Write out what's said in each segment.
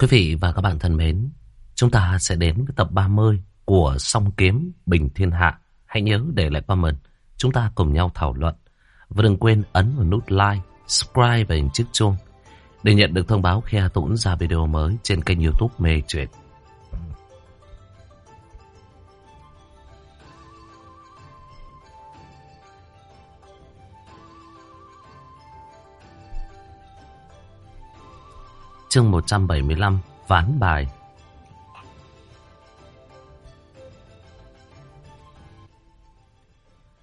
Quý vị và các bạn thân mến, chúng ta sẽ đến với tập 30 của Song Kiếm Bình Thiên Hạ. Hãy nhớ để lại comment, chúng ta cùng nhau thảo luận. Và đừng quên ấn vào nút like, subscribe và hình chiếc chuông để nhận được thông báo khi Hà Tũng ra video mới trên kênh youtube Mê Chuyện. Chương 175 Ván bài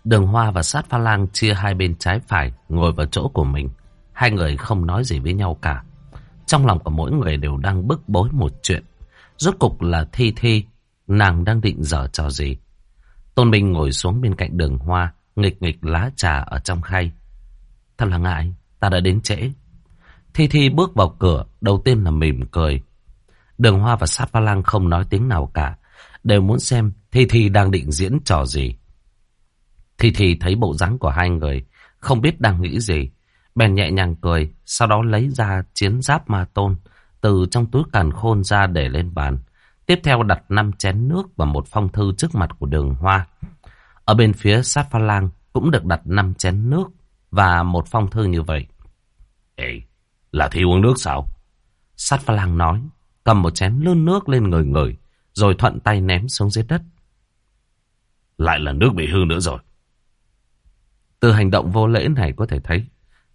Đường Hoa và Sát Pha Lang chia hai bên trái phải ngồi vào chỗ của mình. Hai người không nói gì với nhau cả. Trong lòng của mỗi người đều đang bức bối một chuyện. Rốt cục là Thi Thi, nàng đang định dở trò gì. Tôn Minh ngồi xuống bên cạnh đường Hoa, nghịch nghịch lá trà ở trong khay. Thật là ngại, ta đã đến trễ. Thi Thi bước vào cửa, đầu tiên là mỉm cười. Đường Hoa và Sát Pha Lang không nói tiếng nào cả, đều muốn xem Thi Thi đang định diễn trò gì. Thi Thi thấy bộ dáng của hai người, không biết đang nghĩ gì. Bèn nhẹ nhàng cười, sau đó lấy ra chiến giáp ma tôn, từ trong túi càn khôn ra để lên bàn. Tiếp theo đặt năm chén nước và một phong thư trước mặt của đường hoa. Ở bên phía sát pha lang cũng được đặt năm chén nước và một phong thư như vậy. Ê, là thi uống nước sao? Sát pha lang nói, cầm một chén lươn nước lên người người, rồi thuận tay ném xuống dưới đất. Lại là nước bị hư nữa rồi. Từ hành động vô lễ này có thể thấy,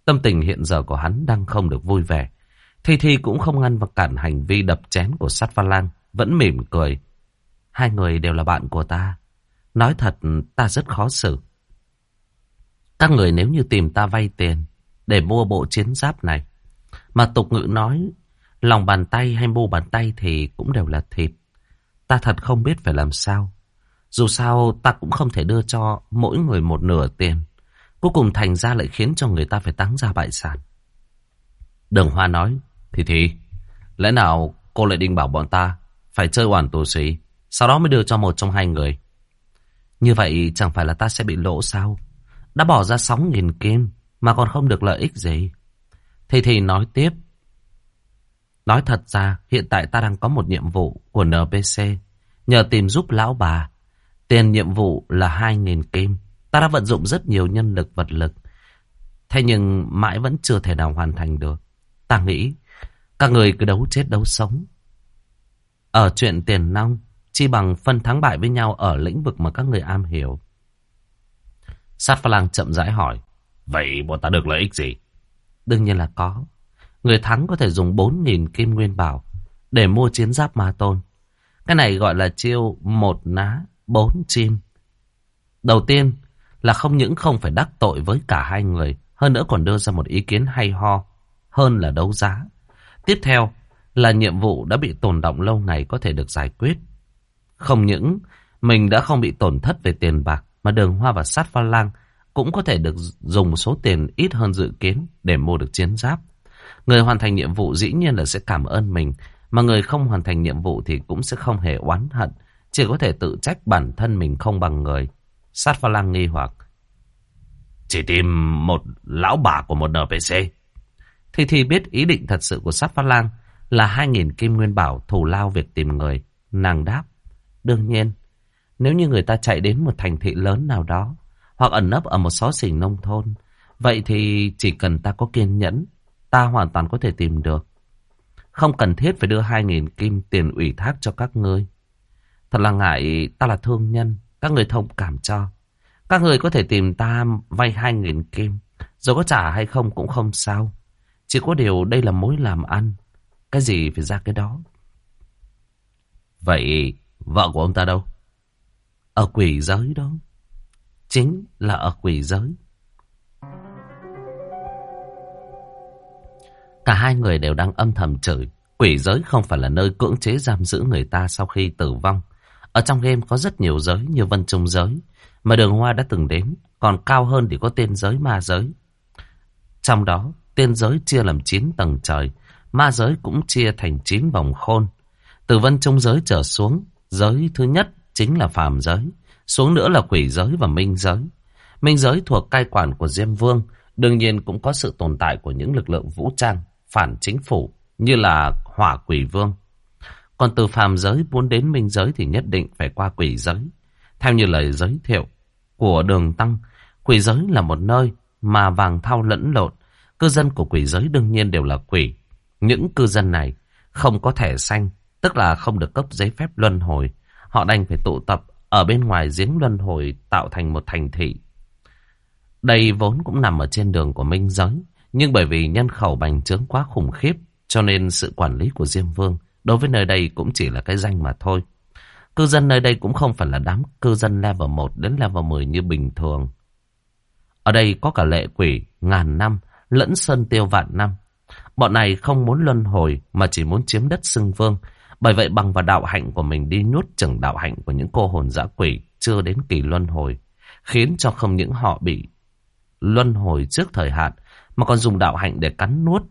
tâm tình hiện giờ của hắn đang không được vui vẻ. Thi Thi cũng không ngăn và cản hành vi đập chén của sát pha lang, vẫn mỉm cười. Hai người đều là bạn của ta. Nói thật, ta rất khó xử. Các người nếu như tìm ta vay tiền để mua bộ chiến giáp này, mà tục ngữ nói, lòng bàn tay hay mu bàn tay thì cũng đều là thịt. Ta thật không biết phải làm sao. Dù sao ta cũng không thể đưa cho mỗi người một nửa tiền. Cuối cùng thành ra lại khiến cho người ta phải táng ra bại sản. Đường Hoa nói, thì thì, lẽ nào cô lại định bảo bọn ta phải chơi hoàn tù sĩ, sau đó mới đưa cho một trong hai người. Như vậy chẳng phải là ta sẽ bị lỗ sao? Đã bỏ ra 6.000 kim mà còn không được lợi ích gì. Thì thì nói tiếp. Nói thật ra, hiện tại ta đang có một nhiệm vụ của NPC. Nhờ tìm giúp lão bà. Tiền nhiệm vụ là 2.000 kim. Ta đã vận dụng rất nhiều nhân lực vật lực. Thế nhưng mãi vẫn chưa thể nào hoàn thành được. Ta nghĩ các người cứ đấu chết đấu sống. Ở chuyện tiền nong, chi bằng phân thắng bại với nhau ở lĩnh vực mà các người am hiểu. Sát pha lang chậm rãi hỏi. Vậy bọn ta được lợi ích gì? Đương nhiên là có. Người thắng có thể dùng 4.000 kim nguyên bảo để mua chiến giáp ma tôn. Cái này gọi là chiêu một ná, bốn chim. Đầu tiên là không những không phải đắc tội với cả hai người, hơn nữa còn đưa ra một ý kiến hay ho, hơn là đấu giá. Tiếp theo là nhiệm vụ đã bị tồn động lâu ngày có thể được giải quyết. Không những mình đã không bị tổn thất về tiền bạc, mà đường hoa và sát pha lang cũng có thể được dùng số tiền ít hơn dự kiến để mua được chiến giáp. Người hoàn thành nhiệm vụ dĩ nhiên là sẽ cảm ơn mình, mà người không hoàn thành nhiệm vụ thì cũng sẽ không hề oán hận, chỉ có thể tự trách bản thân mình không bằng người. Sát pha lang nghi hoặc. Chỉ tìm một lão bà của một NPC. Thì thì biết ý định thật sự của sát pha lang là 2.000 kim nguyên bảo thù lao việc tìm người. Nàng đáp. Đương nhiên, nếu như người ta chạy đến một thành thị lớn nào đó, hoặc ẩn nấp ở một xó xỉnh nông thôn, vậy thì chỉ cần ta có kiên nhẫn, ta hoàn toàn có thể tìm được. Không cần thiết phải đưa 2.000 kim tiền ủy thác cho các ngươi. Thật là ngại ta là thương nhân, các người thông cảm cho. Các người có thể tìm ta vay 2.000 kim, rồi có trả hay không cũng không sao. Chỉ có điều đây là mối làm ăn. Cái gì phải ra cái đó. Vậy vợ của ông ta đâu? Ở quỷ giới đó. Chính là ở quỷ giới. Cả hai người đều đang âm thầm chửi. Quỷ giới không phải là nơi cưỡng chế giam giữ người ta sau khi tử vong. Ở trong game có rất nhiều giới như vân trung giới. Mà đường hoa đã từng đến. Còn cao hơn thì có tên giới ma giới. Trong đó, tiên giới chia làm 9 tầng trời. Ma giới cũng chia thành 9 vòng khôn. Từ vân trung giới trở xuống, giới thứ nhất chính là phàm giới. Xuống nữa là quỷ giới và minh giới. Minh giới thuộc cai quản của Diêm Vương. Đương nhiên cũng có sự tồn tại của những lực lượng vũ trang phản chính phủ như là hỏa quỷ vương. Còn từ phàm giới muốn đến minh giới thì nhất định phải qua quỷ giới. Theo như lời giới thiệu của đường tăng, quỷ giới là một nơi mà vàng thao lẫn lộn. Cư dân của quỷ giới đương nhiên đều là quỷ. Những cư dân này không có thẻ xanh, tức là không được cấp giấy phép luân hồi. Họ đành phải tụ tập ở bên ngoài giếng luân hồi tạo thành một thành thị. Đây vốn cũng nằm ở trên đường của Minh Giới, nhưng bởi vì nhân khẩu bành trướng quá khủng khiếp, cho nên sự quản lý của Diêm Vương đối với nơi đây cũng chỉ là cái danh mà thôi. Cư dân nơi đây cũng không phải là đám cư dân level 1 đến level 10 như bình thường. Ở đây có cả lệ quỷ, ngàn năm, lẫn sơn tiêu vạn năm. Bọn này không muốn luân hồi mà chỉ muốn chiếm đất xưng vương. Bởi vậy bằng vào đạo hạnh của mình đi nuốt chừng đạo hạnh của những cô hồn dã quỷ chưa đến kỳ luân hồi. Khiến cho không những họ bị luân hồi trước thời hạn mà còn dùng đạo hạnh để cắn nuốt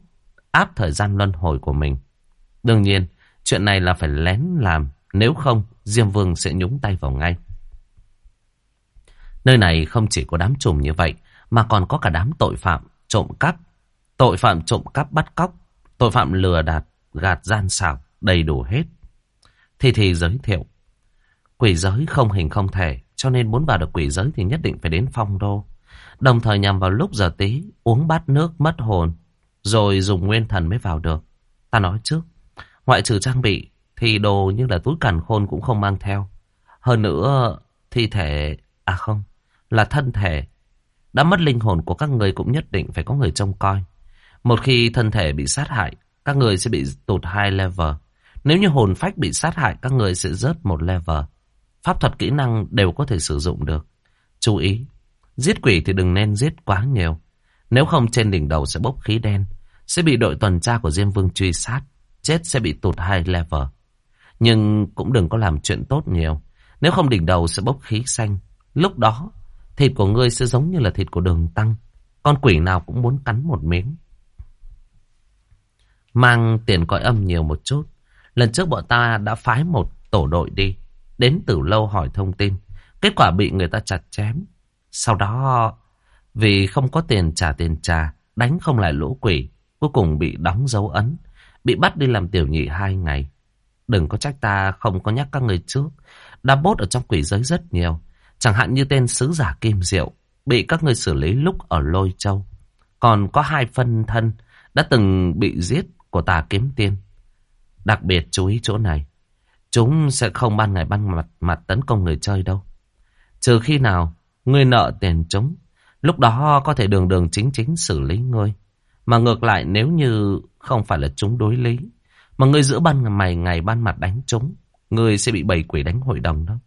áp thời gian luân hồi của mình. Đương nhiên, chuyện này là phải lén làm, nếu không Diêm Vương sẽ nhúng tay vào ngay. Nơi này không chỉ có đám trùm như vậy, mà còn có cả đám tội phạm, trộm cắp, tội phạm trộm cắp bắt cóc, tội phạm lừa đạt, gạt gian xảo, đầy đủ hết. Thì thì giới thiệu, quỷ giới không hình không thể, cho nên muốn vào được quỷ giới thì nhất định phải đến phong đô. Đồng thời nhằm vào lúc giờ tí, uống bát nước mất hồn, rồi dùng nguyên thần mới vào được. Ta nói trước, ngoại trừ trang bị, thì đồ như là túi càn khôn cũng không mang theo. Hơn nữa, thi thể, à không, là thân thể. Đã mất linh hồn của các người cũng nhất định phải có người trông coi. Một khi thân thể bị sát hại, các người sẽ bị tụt hai level. Nếu như hồn phách bị sát hại, các người sẽ rớt một level. Pháp thuật kỹ năng đều có thể sử dụng được. Chú ý, giết quỷ thì đừng nên giết quá nhiều. Nếu không trên đỉnh đầu sẽ bốc khí đen, sẽ bị đội tuần tra của Diêm Vương truy sát, chết sẽ bị tụt hai level. Nhưng cũng đừng có làm chuyện tốt nhiều. Nếu không đỉnh đầu sẽ bốc khí xanh. Lúc đó, thịt của ngươi sẽ giống như là thịt của đường tăng. Con quỷ nào cũng muốn cắn một miếng. Mang tiền cõi âm nhiều một chút. Lần trước bọn ta đã phái một tổ đội đi. Đến từ lâu hỏi thông tin. Kết quả bị người ta chặt chém. Sau đó, vì không có tiền trả tiền trà đánh không lại lũ quỷ. Cuối cùng bị đóng dấu ấn. Bị bắt đi làm tiểu nhị hai ngày. Đừng có trách ta không có nhắc các người trước. Đã bốt ở trong quỷ giới rất nhiều. Chẳng hạn như tên sứ giả Kim Diệu. Bị các người xử lý lúc ở Lôi Châu. Còn có hai phân thân đã từng bị giết của tà kiếm tiên. Đặc biệt chú ý chỗ này. Chúng sẽ không ban ngày ban mặt, mặt tấn công người chơi đâu. Trừ khi nào ngươi nợ tiền chúng. Lúc đó có thể đường đường chính chính xử lý ngươi. Mà ngược lại nếu như không phải là chúng đối lý. Mà ngươi giữa ban mày ngày ban mặt đánh chúng. Ngươi sẽ bị bầy quỷ đánh hội đồng đó.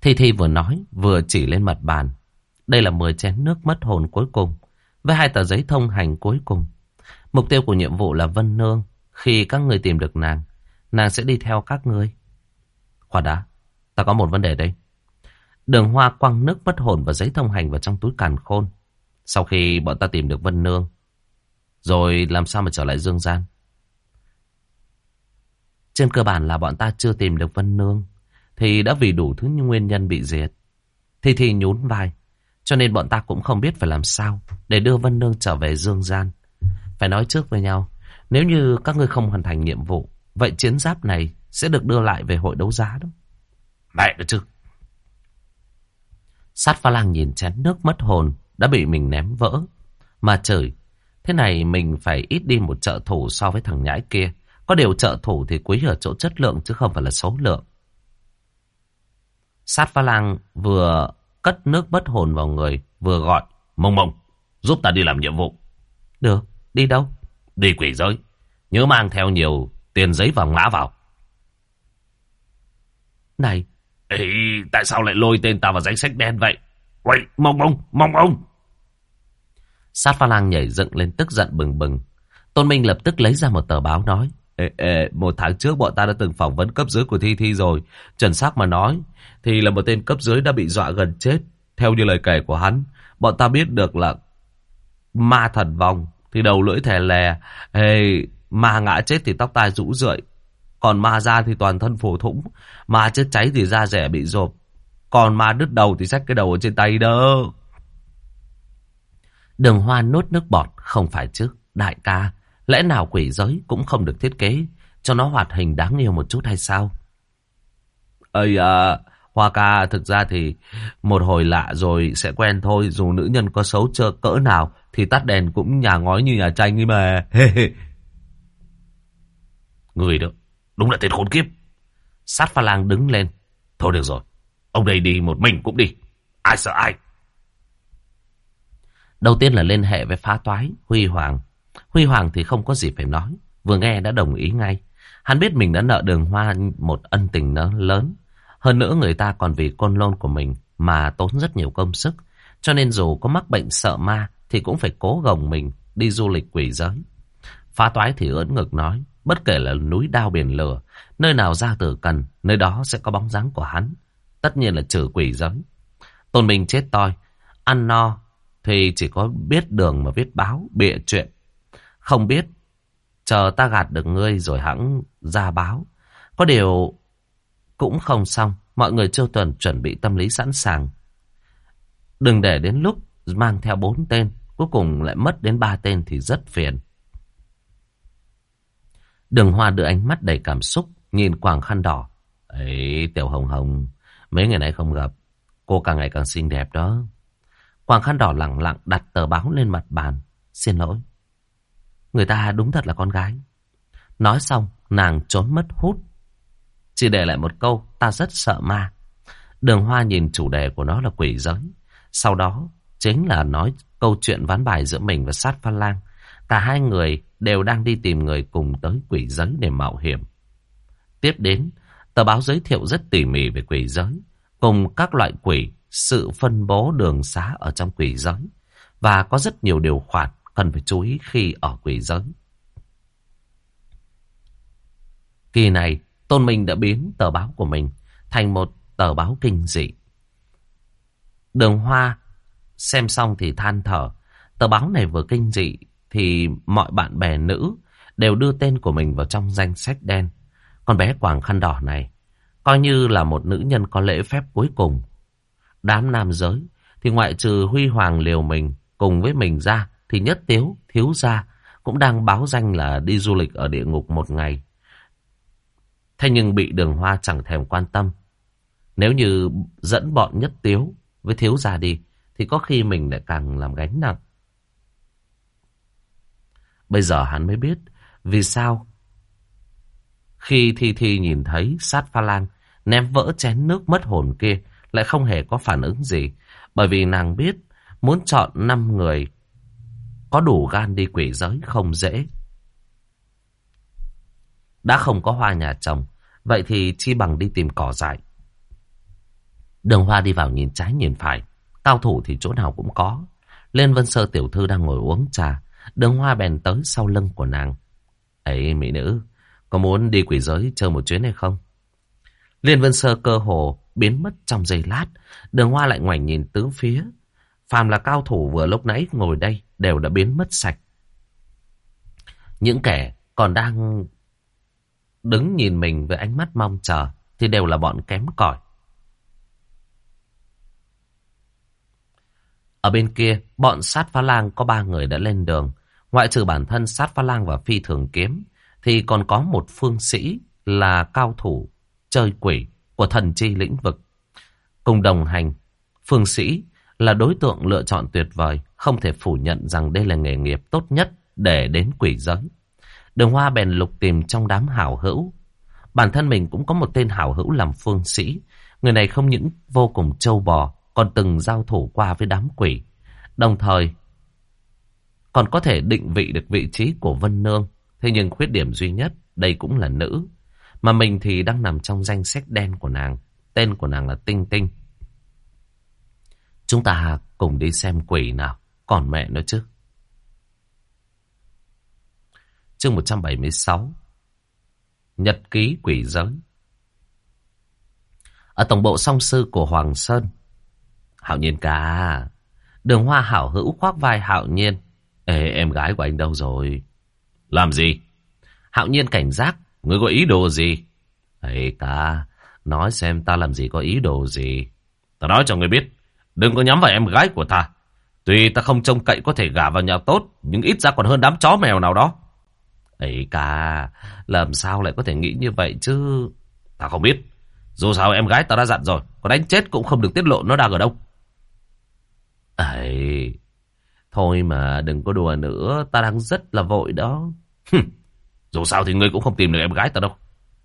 Thi Thi vừa nói vừa chỉ lên mặt bàn. Đây là 10 chén nước mất hồn cuối cùng. Với hai tờ giấy thông hành cuối cùng. Mục tiêu của nhiệm vụ là Vân Nương. Khi các người tìm được nàng, nàng sẽ đi theo các ngươi. Khoan đã, ta có một vấn đề đây. Đường Hoa quăng nước mất hồn và giấy thông hành vào trong túi càn khôn. Sau khi bọn ta tìm được Vân Nương, rồi làm sao mà trở lại Dương Gian? Trên cơ bản là bọn ta chưa tìm được Vân Nương, thì đã vì đủ thứ nguyên nhân bị diệt. Thì thì nhún vai, cho nên bọn ta cũng không biết phải làm sao để đưa Vân Nương trở về Dương Gian. Phải nói trước với nhau, nếu như các ngươi không hoàn thành nhiệm vụ, vậy chiến giáp này sẽ được đưa lại về hội đấu giá đó. Mẹ được chứ. Sát pha lang nhìn chén nước mất hồn đã bị mình ném vỡ. Mà trời, thế này mình phải ít đi một trợ thủ so với thằng nhãi kia. Có điều trợ thủ thì quý ở chỗ chất lượng chứ không phải là số lượng. Sát pha lang vừa cất nước bất hồn vào người, vừa gọi. Mông mông, giúp ta đi làm nhiệm vụ. Được, đi đâu? Đi quỷ giới. Nhớ mang theo nhiều tiền giấy vàng mã vào. Này, Ê, tại sao lại lôi tên ta vào danh sách đen vậy? Quay, mong mong, mong mong. Sát pha lang nhảy dựng lên tức giận bừng bừng. Tôn Minh lập tức lấy ra một tờ báo nói. Ê, ê, một tháng trước bọn ta đã từng phỏng vấn cấp dưới của Thi Thi rồi. Trần Sắc mà nói, thì là một tên cấp dưới đã bị dọa gần chết. Theo như lời kể của hắn, bọn ta biết được là ma thần vong, thì đầu lưỡi thè lè. Ê, ma ngã chết thì tóc tai rũ rượi. Còn ma ra thì toàn thân phổ thủng. Ma chết cháy thì da rẻ bị rộp. Còn ma đứt đầu thì xách cái đầu ở trên tay đó. Đường hoa nốt nước bọt. Không phải chứ. Đại ca. Lẽ nào quỷ giới cũng không được thiết kế cho nó hoạt hình đáng yêu một chút hay sao? Ây à, Hoa ca thực ra thì một hồi lạ rồi sẽ quen thôi. Dù nữ nhân có xấu chưa cỡ nào thì tắt đèn cũng nhà ngói như nhà tranh ấy mà. Người được đúng là tên khốn kiếp. Sát pha lang đứng lên. Thôi được rồi, ông đây đi một mình cũng đi. Ai sợ ai? Đầu tiên là liên hệ với phá toái, Huy Hoàng. Huy Hoàng thì không có gì phải nói. Vừa nghe đã đồng ý ngay. Hắn biết mình đã nợ đường hoa một ân tình lớn. Hơn nữa người ta còn vì con lôn của mình mà tốn rất nhiều công sức. Cho nên dù có mắc bệnh sợ ma thì cũng phải cố gồng mình đi du lịch quỷ giới. Phá toái thì ưỡn ngực nói, bất kể là núi đao biển lửa, nơi nào ra tử cần, nơi đó sẽ có bóng dáng của hắn. Tất nhiên là trừ quỷ giới. Tôn Minh chết toi, ăn no thì chỉ có biết đường mà viết báo, bịa chuyện. Không biết, chờ ta gạt được ngươi rồi hãng ra báo. Có điều cũng không xong, mọi người chưa tuần chuẩn bị tâm lý sẵn sàng. Đừng để đến lúc mang theo bốn tên, cuối cùng lại mất đến ba tên thì rất phiền. Đường Hoa đưa ánh mắt đầy cảm xúc, nhìn quàng Khăn Đỏ. Ấy, Tiểu Hồng Hồng, mấy ngày nay không gặp, cô càng ngày càng xinh đẹp đó. Quàng Khăn Đỏ lặng lặng đặt tờ báo lên mặt bàn. Xin lỗi. Người ta đúng thật là con gái. Nói xong, nàng trốn mất hút. Chỉ để lại một câu, ta rất sợ ma. Đường Hoa nhìn chủ đề của nó là quỷ giới. Sau đó, chính là nói câu chuyện ván bài giữa mình và sát pha lang. Cả hai người đều đang đi tìm người cùng tới quỷ giới để mạo hiểm. Tiếp đến, tờ báo giới thiệu rất tỉ mỉ về quỷ giới, cùng các loại quỷ, sự phân bố đường xá ở trong quỷ giới, và có rất nhiều điều khoản cần phải chú ý khi ở quỷ giới. Kỳ này, Tôn Minh đã biến tờ báo của mình thành một tờ báo kinh dị. Đường Hoa xem xong thì than thở. Tờ báo này vừa kinh dị thì mọi bạn bè nữ đều đưa tên của mình vào trong danh sách đen. Con bé quàng khăn đỏ này coi như là một nữ nhân có lễ phép cuối cùng. Đám nam giới thì ngoại trừ Huy Hoàng liều mình cùng với mình ra thì nhất tiếu, thiếu gia cũng đang báo danh là đi du lịch ở địa ngục một ngày. Thế nhưng bị đường hoa chẳng thèm quan tâm. Nếu như dẫn bọn nhất tiếu với thiếu gia đi thì có khi mình lại càng làm gánh nặng. Bây giờ hắn mới biết vì sao khi Thi Thi nhìn thấy sát pha lang ném vỡ chén nước mất hồn kia lại không hề có phản ứng gì. Bởi vì nàng biết muốn chọn 5 người có đủ gan đi quỷ giới không dễ. Đã không có hoa nhà chồng, vậy thì chi bằng đi tìm cỏ dại. Đường hoa đi vào nhìn trái nhìn phải, cao thủ thì chỗ nào cũng có. Lên Vân Sơ tiểu thư đang ngồi uống trà, đường hoa bèn tới sau lưng của nàng. Ấy mỹ nữ, có muốn đi quỷ giới chơi một chuyến hay không? Liên Vân Sơ cơ hồ biến mất trong giây lát, đường hoa lại ngoảnh nhìn tứ phía. Phàm là cao thủ vừa lúc nãy ngồi đây đều đã biến mất sạch. Những kẻ còn đang đứng nhìn mình với ánh mắt mong chờ thì đều là bọn kém cỏi. Ở bên kia, bọn sát phá lang có ba người đã lên đường. Ngoại trừ bản thân sát pha lang và phi thường kiếm, thì còn có một phương sĩ là cao thủ chơi quỷ của thần chi lĩnh vực. Cùng đồng hành, phương sĩ là đối tượng lựa chọn tuyệt vời, không thể phủ nhận rằng đây là nghề nghiệp tốt nhất để đến quỷ giới. Đường Hoa bèn lục tìm trong đám hảo hữu. Bản thân mình cũng có một tên hảo hữu làm phương sĩ. Người này không những vô cùng trâu bò, còn từng giao thủ qua với đám quỷ. Đồng thời, còn có thể định vị được vị trí của Vân Nương. Thế nhưng khuyết điểm duy nhất, đây cũng là nữ. Mà mình thì đang nằm trong danh sách đen của nàng. Tên của nàng là Tinh Tinh. Chúng ta cùng đi xem quỷ nào. Còn mẹ nữa chứ. Chương 176 Nhật ký quỷ giới Ở tổng bộ song sư của Hoàng Sơn Hạo nhiên ca Đường hoa hảo hữu khoác vai hạo nhiên Ê em gái của anh đâu rồi Làm gì Hạo nhiên cảnh giác Ngươi có ý đồ gì Ê ta Nói xem ta làm gì có ý đồ gì Ta nói cho ngươi biết Đừng có nhắm vào em gái của ta Tuy ta không trông cậy có thể gả vào nhà tốt Nhưng ít ra còn hơn đám chó mèo nào đó Ê ca, làm sao lại có thể nghĩ như vậy chứ? ta không biết. Dù sao em gái ta đã dặn rồi. Có đánh chết cũng không được tiết lộ nó đang ở đâu. Ấy, thôi mà đừng có đùa nữa. Ta đang rất là vội đó. Dù sao thì ngươi cũng không tìm được em gái ta đâu.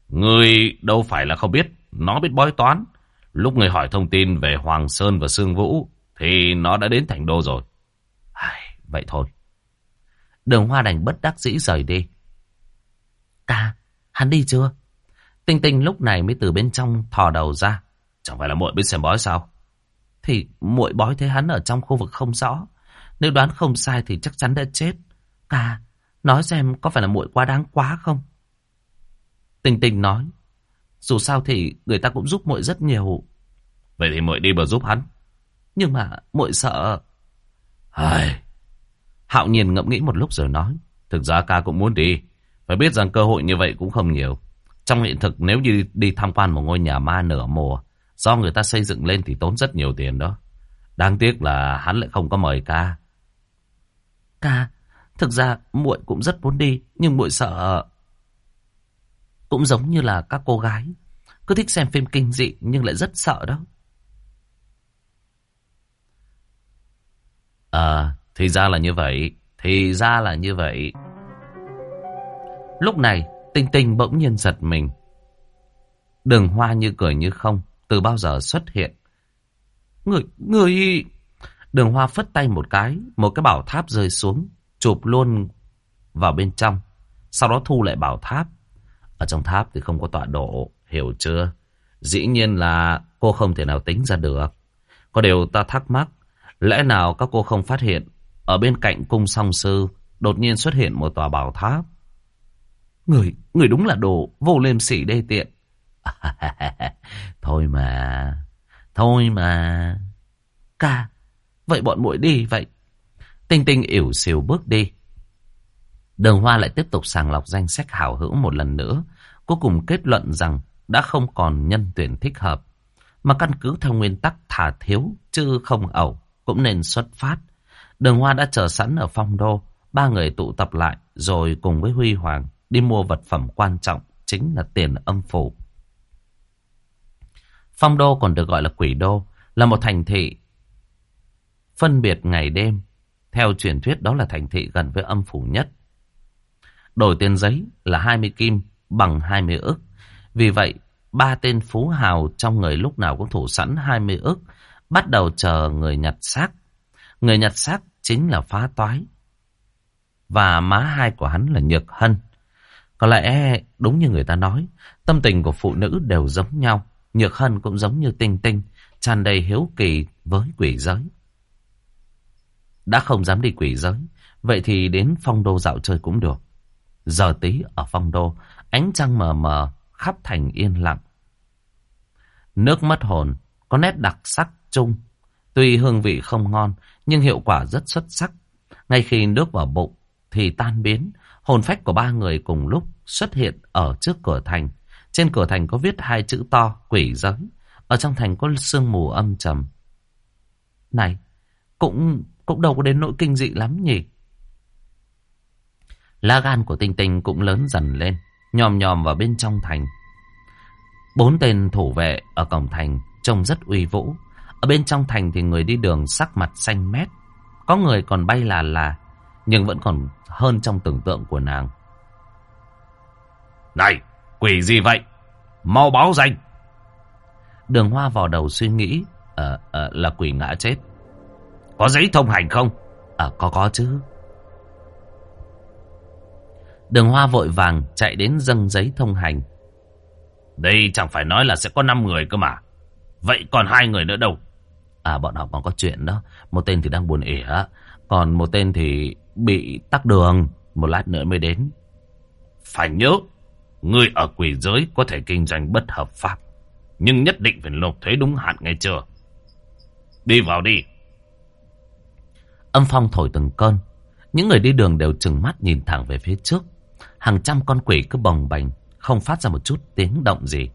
Ngươi đâu phải là không biết. Nó biết bói toán. Lúc ngươi hỏi thông tin về Hoàng Sơn và Sương Vũ thì nó đã đến thành đô rồi. Ai, vậy thôi. Đường Hoa đành bất đắc dĩ rời đi. Ca, hắn đi chưa? Tinh Tinh lúc này mới từ bên trong thò đầu ra. Chẳng phải là muội biết xem bói sao? Thì muội bói thấy hắn ở trong khu vực không rõ. Nếu đoán không sai thì chắc chắn đã chết. Ca, nói xem có phải là muội quá đáng quá không? Tinh Tinh nói. Dù sao thì người ta cũng giúp muội rất nhiều. Vậy thì muội đi bờ giúp hắn. Nhưng mà muội sợ. Ai... Hạo nhiên ngẫm nghĩ một lúc rồi nói. Thực ra ca cũng muốn đi. Phải biết rằng cơ hội như vậy cũng không nhiều. Trong hiện thực nếu như đi tham quan một ngôi nhà ma nửa mùa, do người ta xây dựng lên thì tốn rất nhiều tiền đó. Đáng tiếc là hắn lại không có mời ca. Ca, thực ra muội cũng rất muốn đi, nhưng muội sợ cũng giống như là các cô gái, cứ thích xem phim kinh dị nhưng lại rất sợ đó. À, thì ra là như vậy, thì ra là như vậy. Lúc này, Tinh Tinh bỗng nhiên giật mình. Đường hoa như cười như không, từ bao giờ xuất hiện. Người, người... Đường hoa phất tay một cái, một cái bảo tháp rơi xuống, chụp luôn vào bên trong. Sau đó thu lại bảo tháp. Ở trong tháp thì không có tọa độ, hiểu chưa? Dĩ nhiên là cô không thể nào tính ra được. Có điều ta thắc mắc, lẽ nào các cô không phát hiện ở bên cạnh cung song sư đột nhiên xuất hiện một tòa bảo tháp? Người, người đúng là đồ vô liêm sỉ đê tiện. thôi mà, thôi mà. Ca, vậy bọn muội đi vậy. Tinh tinh ỉu xìu bước đi. Đường Hoa lại tiếp tục sàng lọc danh sách hảo hữu một lần nữa. Cuối cùng kết luận rằng đã không còn nhân tuyển thích hợp. Mà căn cứ theo nguyên tắc thả thiếu chứ không ẩu cũng nên xuất phát. Đường Hoa đã chờ sẵn ở phong đô. Ba người tụ tập lại rồi cùng với Huy Hoàng đi mua vật phẩm quan trọng chính là tiền âm phủ. Phong đô còn được gọi là quỷ đô, là một thành thị phân biệt ngày đêm. Theo truyền thuyết đó là thành thị gần với âm phủ nhất. Đổi tiền giấy là 20 kim bằng 20 ức. Vì vậy, ba tên phú hào trong người lúc nào cũng thủ sẵn 20 ức, bắt đầu chờ người nhặt xác. Người nhặt xác chính là phá toái. Và má hai của hắn là Nhược Hân. Có lẽ đúng như người ta nói, tâm tình của phụ nữ đều giống nhau. Nhược Hân cũng giống như Tinh Tinh, tràn đầy hiếu kỳ với quỷ giới. Đã không dám đi quỷ giới, vậy thì đến phong đô dạo chơi cũng được. Giờ tí ở phong đô, ánh trăng mờ mờ, khắp thành yên lặng. Nước mất hồn, có nét đặc sắc chung. Tuy hương vị không ngon, nhưng hiệu quả rất xuất sắc. Ngay khi nước vào bụng, thì tan biến. Hồn phách của ba người cùng lúc xuất hiện ở trước cửa thành. Trên cửa thành có viết hai chữ to, quỷ giới. Ở trong thành có sương mù âm trầm. Này, cũng cũng đâu có đến nỗi kinh dị lắm nhỉ. Lá gan của Tinh Tinh cũng lớn dần lên, nhòm nhòm vào bên trong thành. Bốn tên thủ vệ ở cổng thành trông rất uy vũ. Ở bên trong thành thì người đi đường sắc mặt xanh mét. Có người còn bay là là, nhưng vẫn còn hơn trong tưởng tượng của nàng. Này, quỷ gì vậy? Mau báo danh. Đường hoa vào đầu suy nghĩ, à, à, là quỷ ngã chết. Có giấy thông hành không? À, có có chứ. Đường hoa vội vàng chạy đến dâng giấy thông hành. Đây chẳng phải nói là sẽ có 5 người cơ mà. Vậy còn hai người nữa đâu? À bọn họ còn có chuyện đó. Một tên thì đang buồn ỉa. Còn một tên thì bị tắc đường. Một lát nữa mới đến. Phải nhớ. Người ở quỷ giới có thể kinh doanh bất hợp pháp. Nhưng nhất định phải nộp thuế đúng hạn ngay chưa? Đi vào đi. Âm phong thổi từng cơn. Những người đi đường đều chừng mắt nhìn thẳng về phía trước. Hàng trăm con quỷ cứ bồng bềnh, không phát ra một chút tiếng động gì.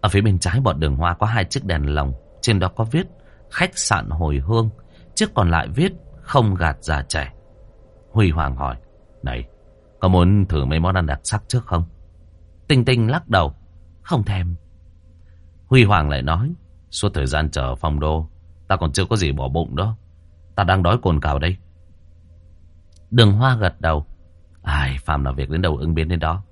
Ở phía bên trái bọn đường hoa có hai chiếc đèn lồng, trên đó có viết khách sạn hồi hương, chiếc còn lại viết không gạt già trẻ. Huy Hoàng hỏi, này, Có muốn thử mấy món ăn đặc sắc trước không? Tinh Tinh lắc đầu. Không thèm. Huy Hoàng lại nói. Suốt thời gian chờ phong đô. Ta còn chưa có gì bỏ bụng đó. Ta đang đói cồn cào đây. Đường Hoa gật đầu. Ai, phàm là việc đến đầu ứng biến đến đó.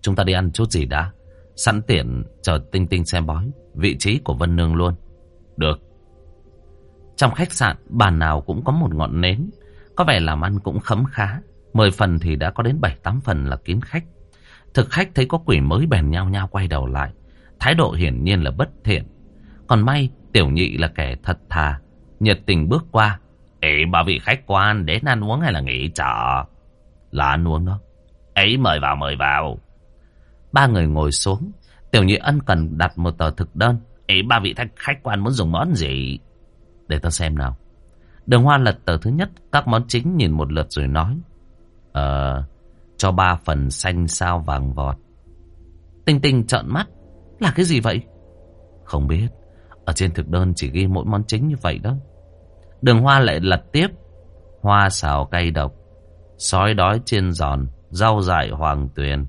Chúng ta đi ăn chút gì đã. Sẵn tiện chờ Tinh Tinh xem bói. Vị trí của Vân Nương luôn. Được. Trong khách sạn, bàn nào cũng có một ngọn nến. Có vẻ làm ăn cũng khấm khá. Mười phần thì đã có đến bảy tám phần là kín khách. Thực khách thấy có quỷ mới bèn nhau nhau quay đầu lại. Thái độ hiển nhiên là bất thiện. Còn may, tiểu nhị là kẻ thật thà. Nhiệt tình bước qua. Ý bà vị khách quan đến ăn uống hay là nghỉ trọ? Là ăn uống đó. Ấy mời vào, mời vào. Ba người ngồi xuống. Tiểu nhị ân cần đặt một tờ thực đơn. Ý ba vị khách quan muốn dùng món gì? Để ta xem nào. Đường Hoa lật tờ thứ nhất, các món chính nhìn một lượt rồi nói. Ờ, cho ba phần xanh sao vàng vọt. Tinh tinh trợn mắt. Là cái gì vậy? Không biết. Ở trên thực đơn chỉ ghi mỗi món chính như vậy đó. Đường Hoa lại lật tiếp. Hoa xào cay độc. Sói đói chiên giòn. Rau dại hoàng tuyền.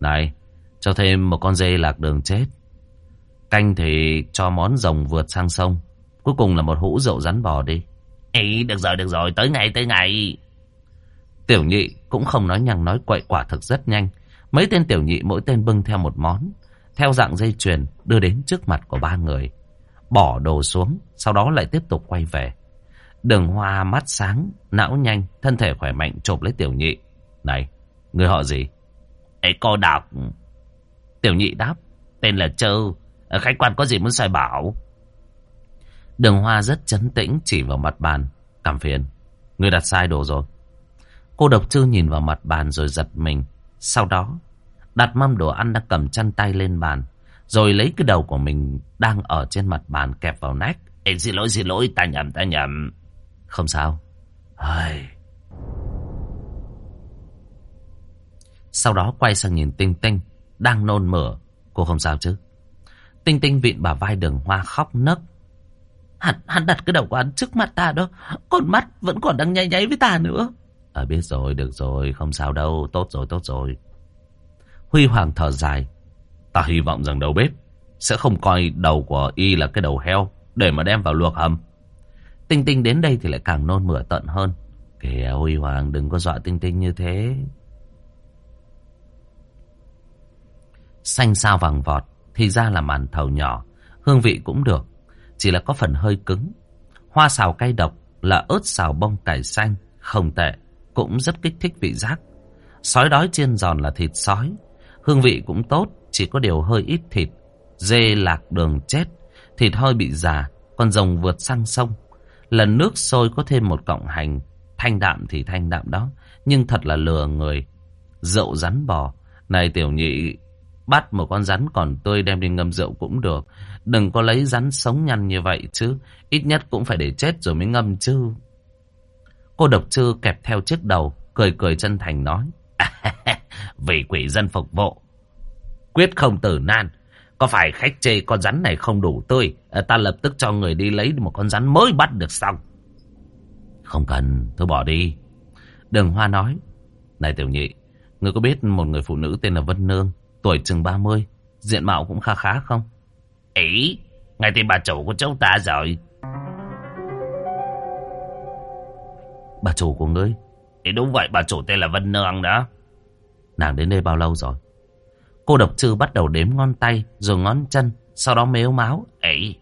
Này, cho thêm một con dê lạc đường chết. Canh thì cho món rồng vượt sang sông. Cuối cùng là một hũ rượu rắn bò đi. Ê, được rồi, được rồi, tới ngày, tới ngày. Tiểu nhị cũng không nói nhằng nói quậy quả thực rất nhanh. Mấy tên tiểu nhị mỗi tên bưng theo một món. Theo dạng dây chuyền đưa đến trước mặt của ba người. Bỏ đồ xuống, sau đó lại tiếp tục quay về. Đường hoa mắt sáng, não nhanh, thân thể khỏe mạnh chộp lấy tiểu nhị. Này, người họ gì? Ấy cô đọc. Tiểu nhị đáp. Tên là châu Khách quan có gì muốn sai bảo? Đường hoa rất chấn tĩnh chỉ vào mặt bàn. Cảm phiền. Người đặt sai đồ rồi. Cô độc chư nhìn vào mặt bàn rồi giật mình. Sau đó, đặt mâm đồ ăn đang cầm chăn tay lên bàn. Rồi lấy cái đầu của mình đang ở trên mặt bàn kẹp vào nách. Ê, xin lỗi, xin lỗi, ta nhầm, ta nhầm. Không sao. Ai... Sau đó quay sang nhìn Tinh Tinh, đang nôn mửa. Cô không sao chứ? Tinh Tinh vịn bà vai đường hoa khóc nấc. Hắn, hắn đặt cái đầu của hắn trước mặt ta đó. Còn mắt vẫn còn đang nháy nháy với ta nữa. À biết rồi, được rồi, không sao đâu, tốt rồi, tốt rồi. Huy Hoàng thở dài. Ta hy vọng rằng đầu bếp sẽ không coi đầu của y là cái đầu heo để mà đem vào luộc hầm. Tinh Tinh đến đây thì lại càng nôn mửa tận hơn. Kìa Huy Hoàng đừng có dọa Tinh Tinh như thế. Xanh sao vàng vọt thì ra là màn thầu nhỏ, hương vị cũng được, chỉ là có phần hơi cứng. Hoa xào cay độc là ớt xào bông cải xanh, không tệ cũng rất kích thích vị giác. Sói đói chiên giòn là thịt sói, hương vị cũng tốt, chỉ có điều hơi ít thịt. Dê lạc đường chết, thịt hơi bị già, con rồng vượt sang sông. Lần nước sôi có thêm một cọng hành, thanh đạm thì thanh đạm đó, nhưng thật là lừa người. Rượu rắn bò, này tiểu nhị, bắt một con rắn còn tươi đem đi ngâm rượu cũng được. Đừng có lấy rắn sống nhăn như vậy chứ, ít nhất cũng phải để chết rồi mới ngâm chứ. Cô độc chư kẹp theo chiếc đầu, cười cười chân thành nói. Vì quỷ dân phục vụ, quyết không tử nan. Có phải khách chê con rắn này không đủ tươi, ờ, ta lập tức cho người đi lấy một con rắn mới bắt được xong. Không cần, thôi bỏ đi. Đường Hoa nói. Này tiểu nhị, ngươi có biết một người phụ nữ tên là Vân Nương, tuổi chừng 30, diện mạo cũng khá khá không? Ý, ngay tên bà chủ của chúng ta rồi. Bà chủ của ngươi? Thì đúng vậy, bà chủ tên là Vân Nương đó. Nàng đến đây bao lâu rồi? Cô độc trư bắt đầu đếm ngón tay, rồi ngón chân, sau đó mếu máu. Ấy,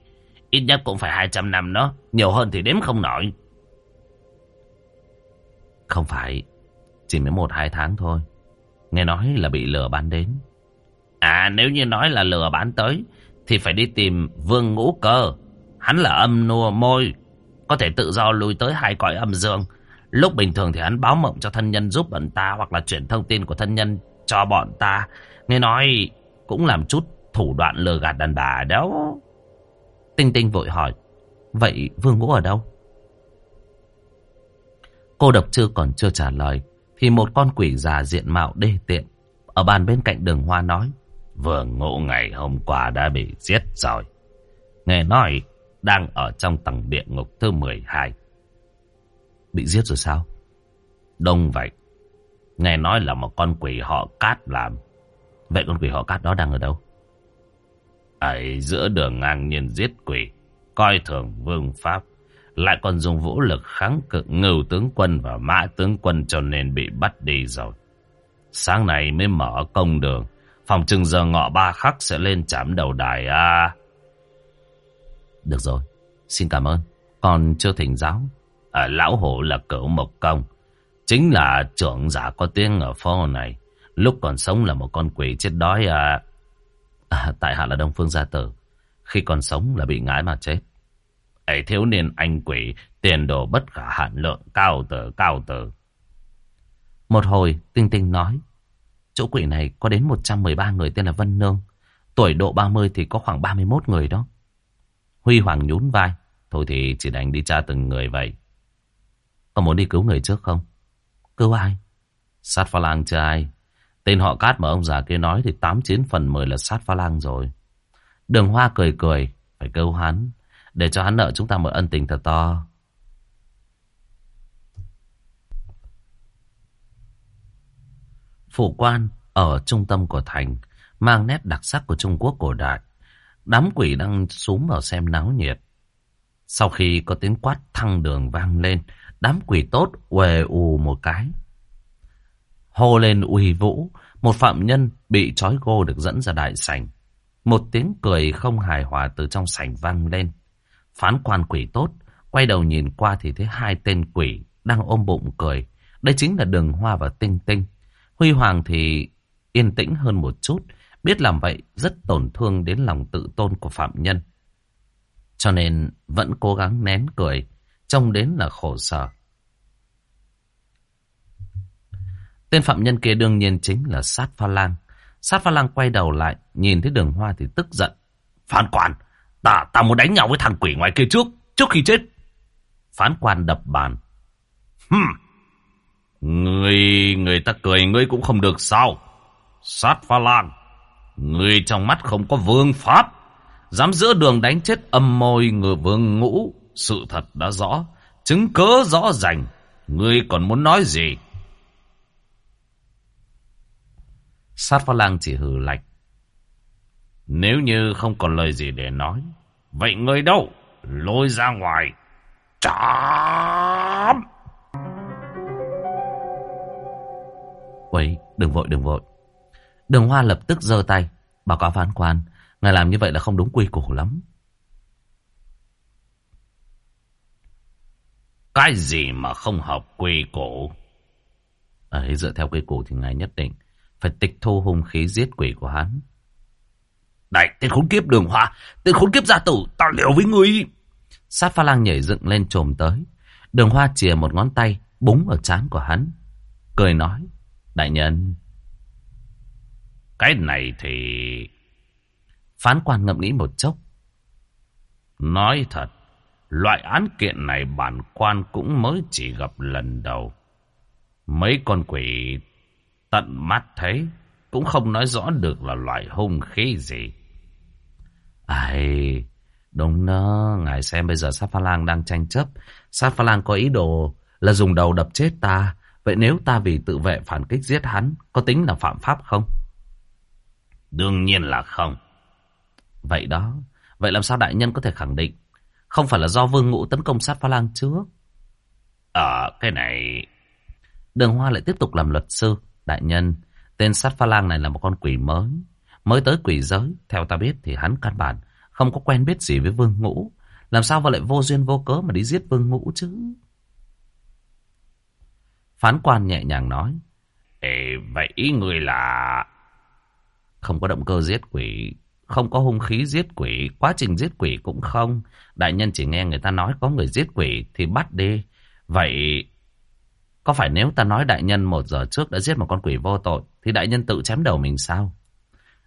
ít nhất cũng phải 200 năm đó, nhiều hơn thì đếm không nổi. Không phải, chỉ mới một hai tháng thôi. Nghe nói là bị lừa bán đến. À, nếu như nói là lừa bán tới, thì phải đi tìm Vương Ngũ Cơ. Hắn là âm nua môi, có thể tự do lui tới hai cõi âm dương. Lúc bình thường thì hắn báo mộng cho thân nhân giúp bận ta hoặc là chuyển thông tin của thân nhân cho bọn ta. Nghe nói cũng làm chút thủ đoạn lừa gạt đàn bà đó. Tinh Tinh vội hỏi, vậy Vương Ngũ ở đâu? Cô độc chưa còn chưa trả lời, thì một con quỷ già diện mạo đê tiện ở bàn bên cạnh đường hoa nói, Vương Ngũ ngày hôm qua đã bị giết rồi. Nghe nói đang ở trong tầng địa ngục thứ 12. Bị giết rồi sao? Đông vậy. Nghe nói là một con quỷ họ cát làm. Vậy con quỷ họ cát đó đang ở đâu? Ở giữa đường ngang nhiên giết quỷ. Coi thường vương pháp. Lại còn dùng vũ lực kháng cự ngưu tướng quân và mã tướng quân cho nên bị bắt đi rồi. Sáng nay mới mở công đường. Phòng chừng giờ ngọ ba khắc sẽ lên chạm đầu đài à. Được rồi, xin cảm ơn. Còn chưa thỉnh giáo. À, lão hổ là cửu mộc công. Chính là trưởng giả có tiếng ở phố này. Lúc còn sống là một con quỷ chết đói à. à tại hạ là Đông Phương Gia Tử. Khi còn sống là bị ngái mà chết. Ấy thiếu niên anh quỷ, tiền đồ bất khả hạn lượng, cao tử, cao tử. Một hồi, Tinh Tinh nói. Chỗ quỷ này có đến 113 người tên là Vân Nương. Tuổi độ 30 thì có khoảng 31 người đó. Huy Hoàng nhún vai. Thôi thì chỉ đành đi tra từng người vậy. Có muốn đi cứu người trước không? Cứu ai? Sát pha lang chứ ai. Tên họ cát mà ông già kia nói thì 89 phần 10 là sát pha lang rồi. Đường Hoa cười cười. Phải cứu hắn. Để cho hắn nợ chúng ta một ân tình thật to. Phủ quan ở trung tâm của thành mang nét đặc sắc của Trung Quốc cổ đại. Đám quỷ đang xuống vào xem náo nhiệt. Sau khi có tiếng quát thăng đường vang lên, đám quỷ tốt uề ù một cái. Hô lên uy vũ, một phạm nhân bị trói gô được dẫn ra đại sảnh. Một tiếng cười không hài hòa từ trong sảnh vang lên. Phán quan quỷ tốt, quay đầu nhìn qua thì thấy hai tên quỷ đang ôm bụng cười. Đây chính là đường hoa và tinh tinh. Huy Hoàng thì yên tĩnh hơn một chút, biết làm vậy rất tổn thương đến lòng tự tôn của phạm nhân. Cho nên vẫn cố gắng nén cười, trông đến là khổ sở. Tên phạm nhân kia đương nhiên chính là Sát Pha Lang. Sát Pha Lang quay đầu lại, nhìn thấy đường hoa thì tức giận. Phán quan, ta, ta muốn đánh nhau với thằng quỷ ngoài kia trước, trước khi chết. Phán quan đập bàn. Hừm, người, người ta cười ngươi cũng không được sao. Sát Pha Lang, người trong mắt không có vương pháp. Dám giữa đường đánh chết âm môi người vương ngũ. Sự thật đã rõ. Chứng cớ rõ ràng. Ngươi còn muốn nói gì? Sát pha lang chỉ hừ lạnh. Nếu như không còn lời gì để nói. Vậy ngươi đâu? Lôi ra ngoài. Chám! Quấy, đừng vội, đừng vội. Đường Hoa lập tức giơ tay. Báo cáo phán quan. Ngài làm như vậy là không đúng quy củ lắm. Cái gì mà không hợp quy củ? Ấy, dựa theo quy củ thì ngài nhất định phải tịch thu hung khí giết quỷ của hắn. Đại tên khốn kiếp đường hoa, tên khốn kiếp gia tử, ta liều với ngươi. Sát pha lang nhảy dựng lên trồm tới. Đường hoa chìa một ngón tay, búng ở trán của hắn. Cười nói, đại nhân. Cái này thì... Phán quan ngậm nghĩ một chốc. Nói thật, loại án kiện này bản quan cũng mới chỉ gặp lần đầu. Mấy con quỷ tận mắt thấy cũng không nói rõ được là loại hung khí gì. Ai, đúng đó, ngài xem bây giờ Sát Pha Lang đang tranh chấp. Sát Pha Lang có ý đồ là dùng đầu đập chết ta. Vậy nếu ta vì tự vệ phản kích giết hắn, có tính là phạm pháp không? Đương nhiên là không. Vậy đó, vậy làm sao đại nhân có thể khẳng định không phải là do vương ngũ tấn công sát pha lang trước? Ờ, cái này... Đường Hoa lại tiếp tục làm luật sư. Đại nhân, tên sát pha lang này là một con quỷ mới. Mới tới quỷ giới, theo ta biết thì hắn căn bản không có quen biết gì với vương ngũ. Làm sao mà lại vô duyên vô cớ mà đi giết vương ngũ chứ? Phán quan nhẹ nhàng nói. Ê, vậy ý người là... Không có động cơ giết quỷ, không có hung khí giết quỷ, quá trình giết quỷ cũng không. Đại nhân chỉ nghe người ta nói có người giết quỷ thì bắt đi. Vậy có phải nếu ta nói đại nhân một giờ trước đã giết một con quỷ vô tội thì đại nhân tự chém đầu mình sao?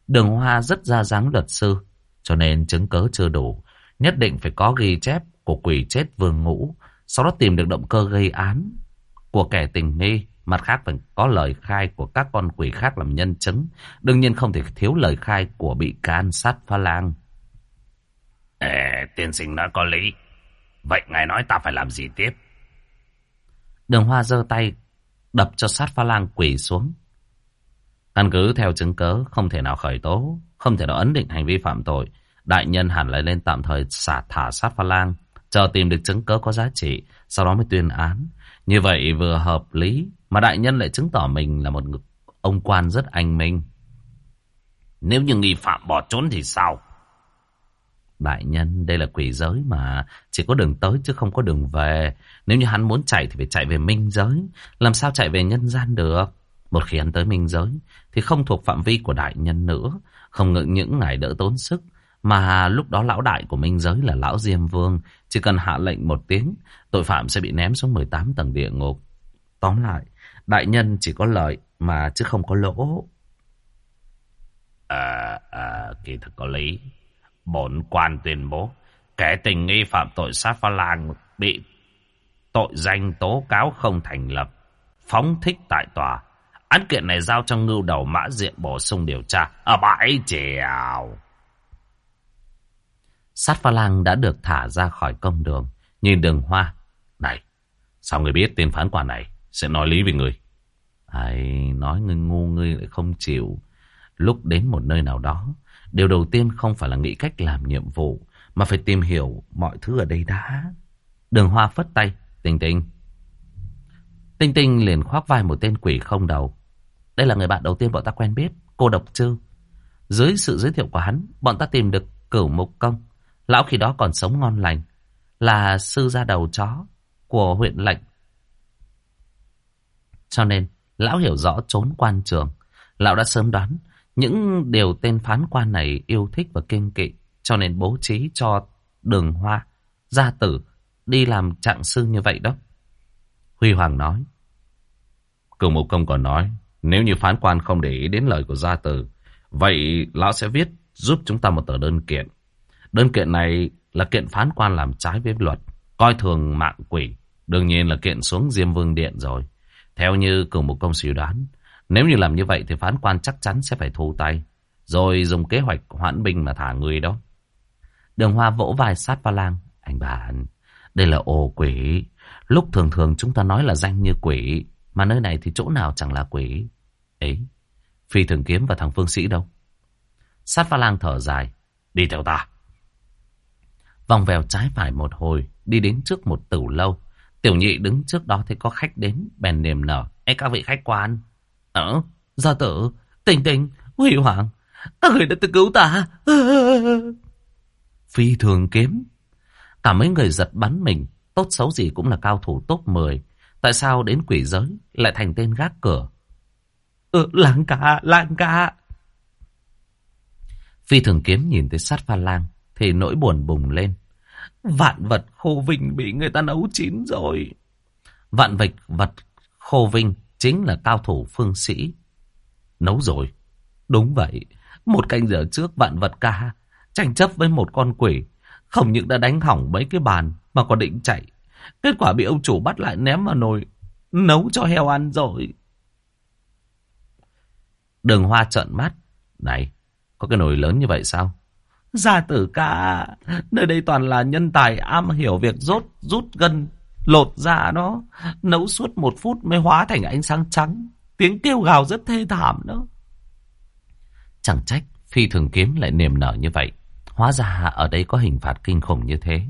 Đường Hoa rất ra dáng luật sư cho nên chứng cớ chưa đủ. Nhất định phải có ghi chép của quỷ chết vương ngũ sau đó tìm được động cơ gây án của kẻ tình nghi. Mặt khác phải có lời khai của các con quỷ khác làm nhân chứng. Đương nhiên không thể thiếu lời khai của bị can sát pha lang. Ê, tiên sinh nói có lý. Vậy ngài nói ta phải làm gì tiếp? Đường Hoa giơ tay đập cho sát pha lang quỳ xuống. Căn cứ theo chứng cớ không thể nào khởi tố, không thể nào ấn định hành vi phạm tội. Đại nhân hẳn lại lên tạm thời xả thả sát pha lang, chờ tìm được chứng cớ có giá trị, sau đó mới tuyên án. Như vậy vừa hợp lý, mà đại nhân lại chứng tỏ mình là một ông quan rất anh minh. Nếu như nghi phạm bỏ trốn thì sao? Đại nhân, đây là quỷ giới mà, chỉ có đường tới chứ không có đường về. Nếu như hắn muốn chạy thì phải chạy về minh giới, làm sao chạy về nhân gian được? Một khi hắn tới minh giới thì không thuộc phạm vi của đại nhân nữa, không ngừng những ngày đỡ tốn sức. Mà lúc đó lão đại của minh giới là lão Diêm Vương, chỉ cần hạ lệnh một tiếng, tội phạm sẽ bị ném xuống 18 tầng địa ngục. Tóm lại, đại nhân chỉ có lợi mà chứ không có lỗ. À, à, kỳ thực có lý. Bổn quan tuyên bố, kẻ tình nghi phạm tội sát pha lang bị tội danh tố cáo không thành lập, phóng thích tại tòa. Án kiện này giao cho ngưu đầu mã diện bổ sung điều tra ở bãi chèo. Sát pha lang đã được thả ra khỏi công đường, nhìn đường hoa. Này, sao người biết tên phán quan này sẽ nói lý với người? Ai nói ngươi ngu ngươi lại không chịu. Lúc đến một nơi nào đó, điều đầu tiên không phải là nghĩ cách làm nhiệm vụ, mà phải tìm hiểu mọi thứ ở đây đã. Đường hoa phất tay, Tinh Tinh. Tinh Tinh liền khoác vai một tên quỷ không đầu. Đây là người bạn đầu tiên bọn ta quen biết, cô Độc Trư. Dưới sự giới thiệu của hắn, bọn ta tìm được cửu mục công. Lão khi đó còn sống ngon lành, là sư gia đầu chó của huyện lệnh. Cho nên, lão hiểu rõ trốn quan trường. Lão đã sớm đoán những điều tên phán quan này yêu thích và kiêng kỵ, cho nên bố trí cho đường hoa, gia tử đi làm trạng sư như vậy đó. Huy Hoàng nói. Cửu mục công còn nói, nếu như phán quan không để ý đến lời của gia tử, vậy lão sẽ viết giúp chúng ta một tờ đơn kiện. Đơn kiện này là kiện phán quan làm trái với luật, coi thường mạng quỷ. Đương nhiên là kiện xuống Diêm Vương Điện rồi. Theo như cửu một công suy đoán, nếu như làm như vậy thì phán quan chắc chắn sẽ phải thu tay. Rồi dùng kế hoạch hoãn binh mà thả người đó. Đường Hoa vỗ vai sát va lang. Anh bạn, đây là ổ quỷ. Lúc thường thường chúng ta nói là danh như quỷ. Mà nơi này thì chỗ nào chẳng là quỷ. Ấy, Phi Thường Kiếm và thằng Phương Sĩ đâu? Sát pha lang thở dài. Đi theo ta. Vòng vèo trái phải một hồi, đi đến trước một tửu lâu. Tiểu nhị đứng trước đó thấy có khách đến, bèn niềm nở. Ê các vị khách quan. Ờ, gia tử, tình tình, huy hoàng. Các người đã tự cứu ta. Phi thường kiếm. Cả mấy người giật bắn mình. Tốt xấu gì cũng là cao thủ top 10. Tại sao đến quỷ giới lại thành tên gác cửa? Ừ, làng ca, làng ca. Phi thường kiếm nhìn thấy sát pha lang thì nỗi buồn bùng lên. Vạn vật khô vinh bị người ta nấu chín rồi. Vạn vật vật khô vinh chính là cao thủ phương sĩ. Nấu rồi. Đúng vậy. Một canh giờ trước vạn vật ca tranh chấp với một con quỷ. Không những đã đánh hỏng mấy cái bàn mà còn định chạy. Kết quả bị ông chủ bắt lại ném vào nồi. Nấu cho heo ăn rồi. Đường hoa trợn mắt. Này, có cái nồi lớn như vậy sao? Gia tử ca, nơi đây toàn là nhân tài am hiểu việc rốt, rút gân, lột da nó. Nấu suốt một phút mới hóa thành ánh sáng trắng. Tiếng kêu gào rất thê thảm đó. Chẳng trách phi thường kiếm lại niềm nở như vậy. Hóa ra ở đây có hình phạt kinh khủng như thế.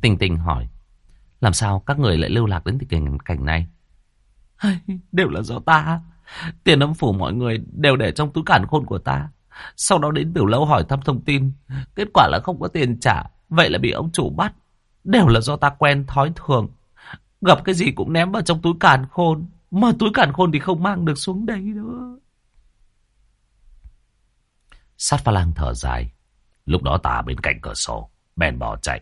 Tình tình hỏi. Làm sao các người lại lưu lạc đến tình cảnh này? Đều là do ta. Tiền âm phủ mọi người đều để trong túi cản khôn của ta. Sau đó đến tiểu lâu hỏi thăm thông tin. Kết quả là không có tiền trả. Vậy là bị ông chủ bắt. Đều là do ta quen, thói thường. Gặp cái gì cũng ném vào trong túi càn khôn. Mà túi càn khôn thì không mang được xuống đây nữa. Sát pha lang thở dài. Lúc đó ta bên cạnh cửa sổ. Bèn bỏ chạy.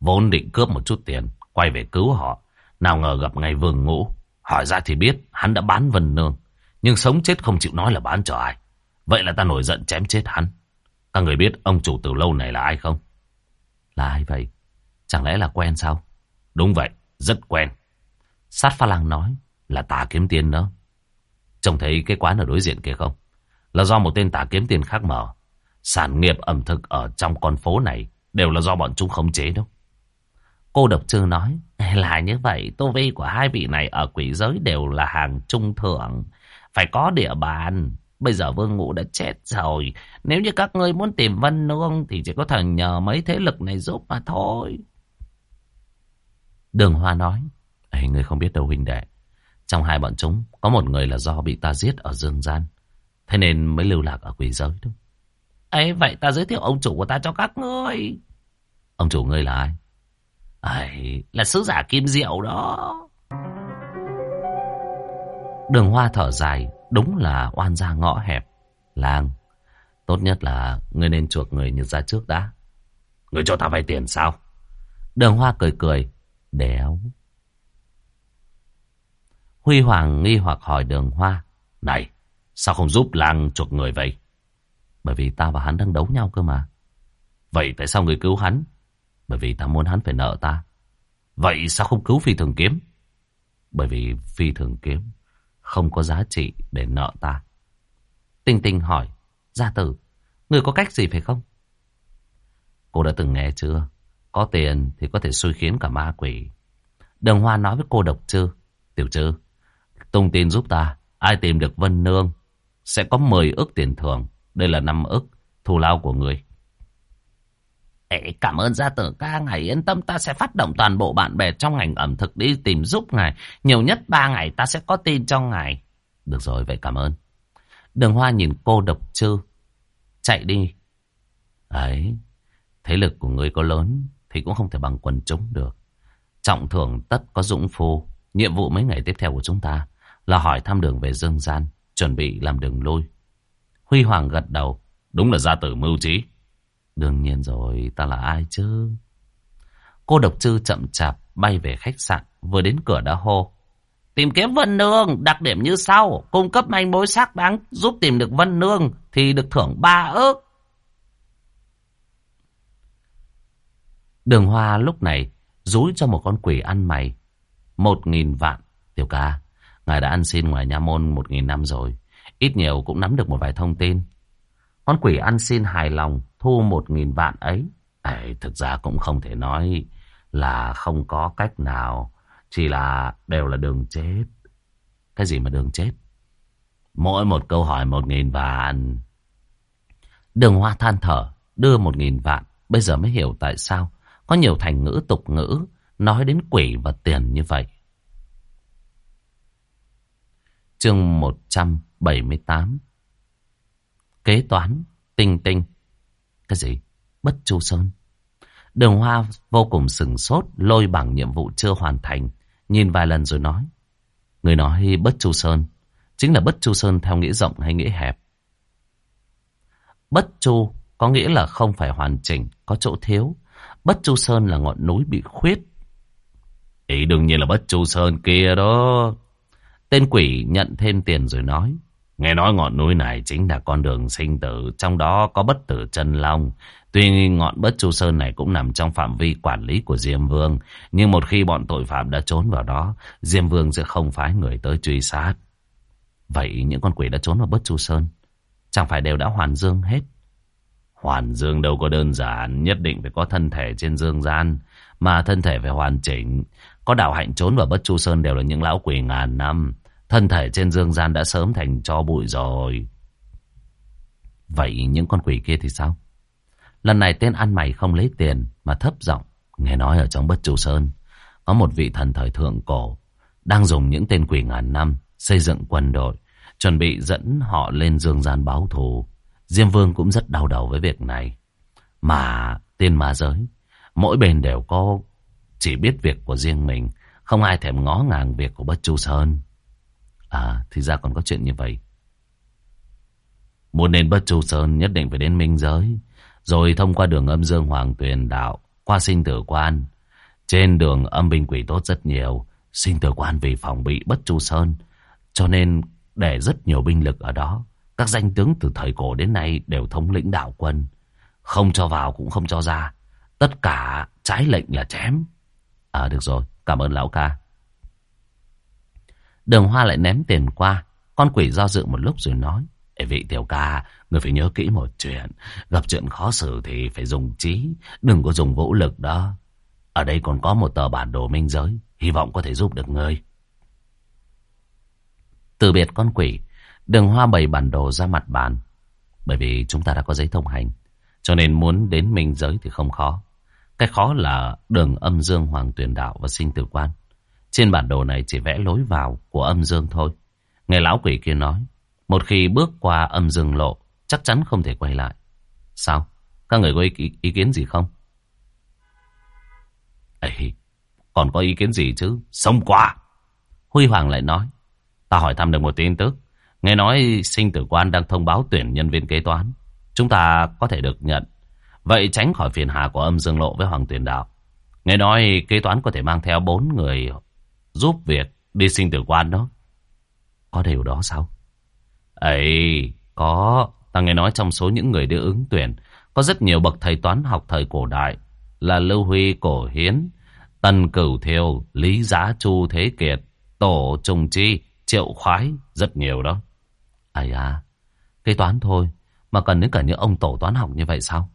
Vốn định cướp một chút tiền. Quay về cứu họ. Nào ngờ gặp ngay vương ngũ. Hỏi ra thì biết hắn đã bán vần nương. Nhưng sống chết không chịu nói là bán cho ai. Vậy là ta nổi giận chém chết hắn. Các người biết ông chủ từ lâu này là ai không? Là ai vậy? Chẳng lẽ là quen sao? Đúng vậy, rất quen. Sát pha lăng nói là tà kiếm tiền đó. Trông thấy cái quán ở đối diện kia không? Là do một tên tà kiếm tiền khác mở. Sản nghiệp ẩm thực ở trong con phố này đều là do bọn chúng khống chế đâu. Cô độc trư nói, là như vậy, tô vi của hai vị này ở quỷ giới đều là hàng trung thượng. Phải có địa bàn. Bây giờ vương ngũ đã chết rồi. Nếu như các ngươi muốn tìm Vân Nương thì chỉ có thể nhờ mấy thế lực này giúp mà thôi. Đường Hoa nói, Ê, ngươi không biết đâu huynh đệ. Trong hai bọn chúng, có một người là do bị ta giết ở dương gian. Thế nên mới lưu lạc ở quỷ giới thôi. Ê, vậy ta giới thiệu ông chủ của ta cho các ngươi. Ông chủ ngươi là ai? Ấy, là sứ giả Kim Diệu đó. Đường Hoa thở dài, đúng là oan gia ngõ hẹp. làng tốt nhất là ngươi nên chuộc người như ra trước đã. Ngươi cho ta vay tiền sao? Đường Hoa cười cười, đéo. Huy Hoàng nghi hoặc hỏi đường Hoa, này, sao không giúp làng chuộc người vậy? Bởi vì ta và hắn đang đấu nhau cơ mà. Vậy tại sao người cứu hắn? Bởi vì ta muốn hắn phải nợ ta. Vậy sao không cứu phi thường kiếm? Bởi vì phi thường kiếm không có giá trị để nợ ta. Tinh tinh hỏi, gia tử, người có cách gì phải không? Cô đã từng nghe chưa? Có tiền thì có thể xui khiến cả ma quỷ. Đường Hoa nói với cô độc chư, tiểu chư, tung tin giúp ta, ai tìm được Vân Nương sẽ có 10 ức tiền thưởng. Đây là 5 ức, thù lao của người. Ê, cảm ơn gia tử ca ngài yên tâm ta sẽ phát động toàn bộ bạn bè trong ngành ẩm thực đi tìm giúp ngài. Nhiều nhất ba ngày ta sẽ có tin cho ngài. Được rồi, vậy cảm ơn. Đường Hoa nhìn cô độc chư. Chạy đi. Ấy, thế lực của ngươi có lớn thì cũng không thể bằng quần chúng được. Trọng thưởng tất có dũng phu. Nhiệm vụ mấy ngày tiếp theo của chúng ta là hỏi thăm đường về dương gian, chuẩn bị làm đường lui. Huy Hoàng gật đầu. Đúng là gia tử mưu trí. Đương nhiên rồi, ta là ai chứ? Cô độc chư chậm chạp bay về khách sạn, vừa đến cửa đã hô. Tìm kiếm Vân Nương, đặc điểm như sau, cung cấp manh mối xác đáng giúp tìm được Vân Nương thì được thưởng ba ước. Đường Hoa lúc này rúi cho một con quỷ ăn mày. Một nghìn vạn, tiểu ca, ngài đã ăn xin ngoài nha môn một nghìn năm rồi. Ít nhiều cũng nắm được một vài thông tin. Con quỷ ăn xin hài lòng, thu một nghìn vạn ấy. Ấy, thực ra cũng không thể nói là không có cách nào. Chỉ là đều là đường chết. Cái gì mà đường chết? Mỗi một câu hỏi một nghìn vạn. Đường hoa than thở, đưa một nghìn vạn. Bây giờ mới hiểu tại sao có nhiều thành ngữ tục ngữ nói đến quỷ và tiền như vậy. Chương 178 Kế toán, tinh tinh cái gì? Bất Chu Sơn. Đường Hoa vô cùng sừng sốt, lôi bằng nhiệm vụ chưa hoàn thành. Nhìn vài lần rồi nói. Người nói Bất Chu Sơn. Chính là Bất Chu Sơn theo nghĩa rộng hay nghĩa hẹp. Bất Chu có nghĩa là không phải hoàn chỉnh, có chỗ thiếu. Bất Chu Sơn là ngọn núi bị khuyết. Ý đương nhiên là Bất Chu Sơn kia đó. Tên quỷ nhận thêm tiền rồi nói. Nghe nói ngọn núi này chính là con đường sinh tử, trong đó có bất tử chân long. Tuy ngọn bất chu sơn này cũng nằm trong phạm vi quản lý của Diêm Vương, nhưng một khi bọn tội phạm đã trốn vào đó, Diêm Vương sẽ không phái người tới truy sát. Vậy những con quỷ đã trốn vào bất chu sơn, chẳng phải đều đã hoàn dương hết? Hoàn dương đâu có đơn giản, nhất định phải có thân thể trên dương gian, mà thân thể phải hoàn chỉnh. Có đạo hạnh trốn vào bất chu sơn đều là những lão quỷ ngàn năm, Thân thể trên dương gian đã sớm thành cho bụi rồi. Vậy những con quỷ kia thì sao? Lần này tên ăn mày không lấy tiền mà thấp giọng, Nghe nói ở trong bất chủ sơn, Có một vị thần thời thượng cổ, Đang dùng những tên quỷ ngàn năm Xây dựng quân đội, Chuẩn bị dẫn họ lên dương gian báo thù Diêm vương cũng rất đau đầu với việc này Mà tiên ma giới, Mỗi bên đều có Chỉ biết việc của riêng mình, Không ai thèm ngó ngàng việc của bất chu sơn À thì ra còn có chuyện như vậy. Muốn đến Bất Chu Sơn nhất định phải đến Minh Giới. Rồi thông qua đường âm dương hoàng tuyền đạo, Qua sinh tử quan. Trên đường âm binh quỷ tốt rất nhiều, Sinh tử quan vì phòng bị Bất Chu Sơn. Cho nên để rất nhiều binh lực ở đó, Các danh tướng từ thời cổ đến nay Đều thống lĩnh đạo quân. Không cho vào cũng không cho ra. Tất cả trái lệnh là chém. À được rồi, cảm ơn lão ca. Đường Hoa lại ném tiền qua. Con quỷ do dự một lúc rồi nói. Ê vị tiểu ca, người phải nhớ kỹ một chuyện. Gặp chuyện khó xử thì phải dùng trí, đừng có dùng vũ lực đó. Ở đây còn có một tờ bản đồ minh giới. Hy vọng có thể giúp được người.” Từ biệt con quỷ, đường hoa bày bản đồ ra mặt bàn. Bởi vì chúng ta đã có giấy thông hành. Cho nên muốn đến minh giới thì không khó. Cái khó là đường âm dương hoàng tuyển đạo và sinh tử quan. Trên bản đồ này chỉ vẽ lối vào của âm dương thôi. Nghe lão quỷ kia nói, một khi bước qua âm dương lộ, chắc chắn không thể quay lại. Sao? Các người có ý, ý kiến gì không? Ê, còn có ý kiến gì chứ? Sống qua! Huy Hoàng lại nói, ta hỏi thăm được một tin tức. Nghe nói sinh tử quan đang thông báo tuyển nhân viên kế toán. Chúng ta có thể được nhận. Vậy tránh khỏi phiền hà của âm dương lộ với Hoàng tuyển đạo. Nghe nói kế toán có thể mang theo bốn người giúp việc đi sinh tử quan đó. Có điều đó sao? Ấy, có. Ta nghe nói trong số những người đưa ứng tuyển, có rất nhiều bậc thầy toán học thời cổ đại là Lưu Huy Cổ Hiến, Tần Cửu Thiêu, Lý Giá Chu Thế Kiệt, Tổ Trùng Chi, Triệu Khoái, rất nhiều đó. Ây à, cái toán thôi, mà cần đến cả những ông tổ toán học như vậy sao?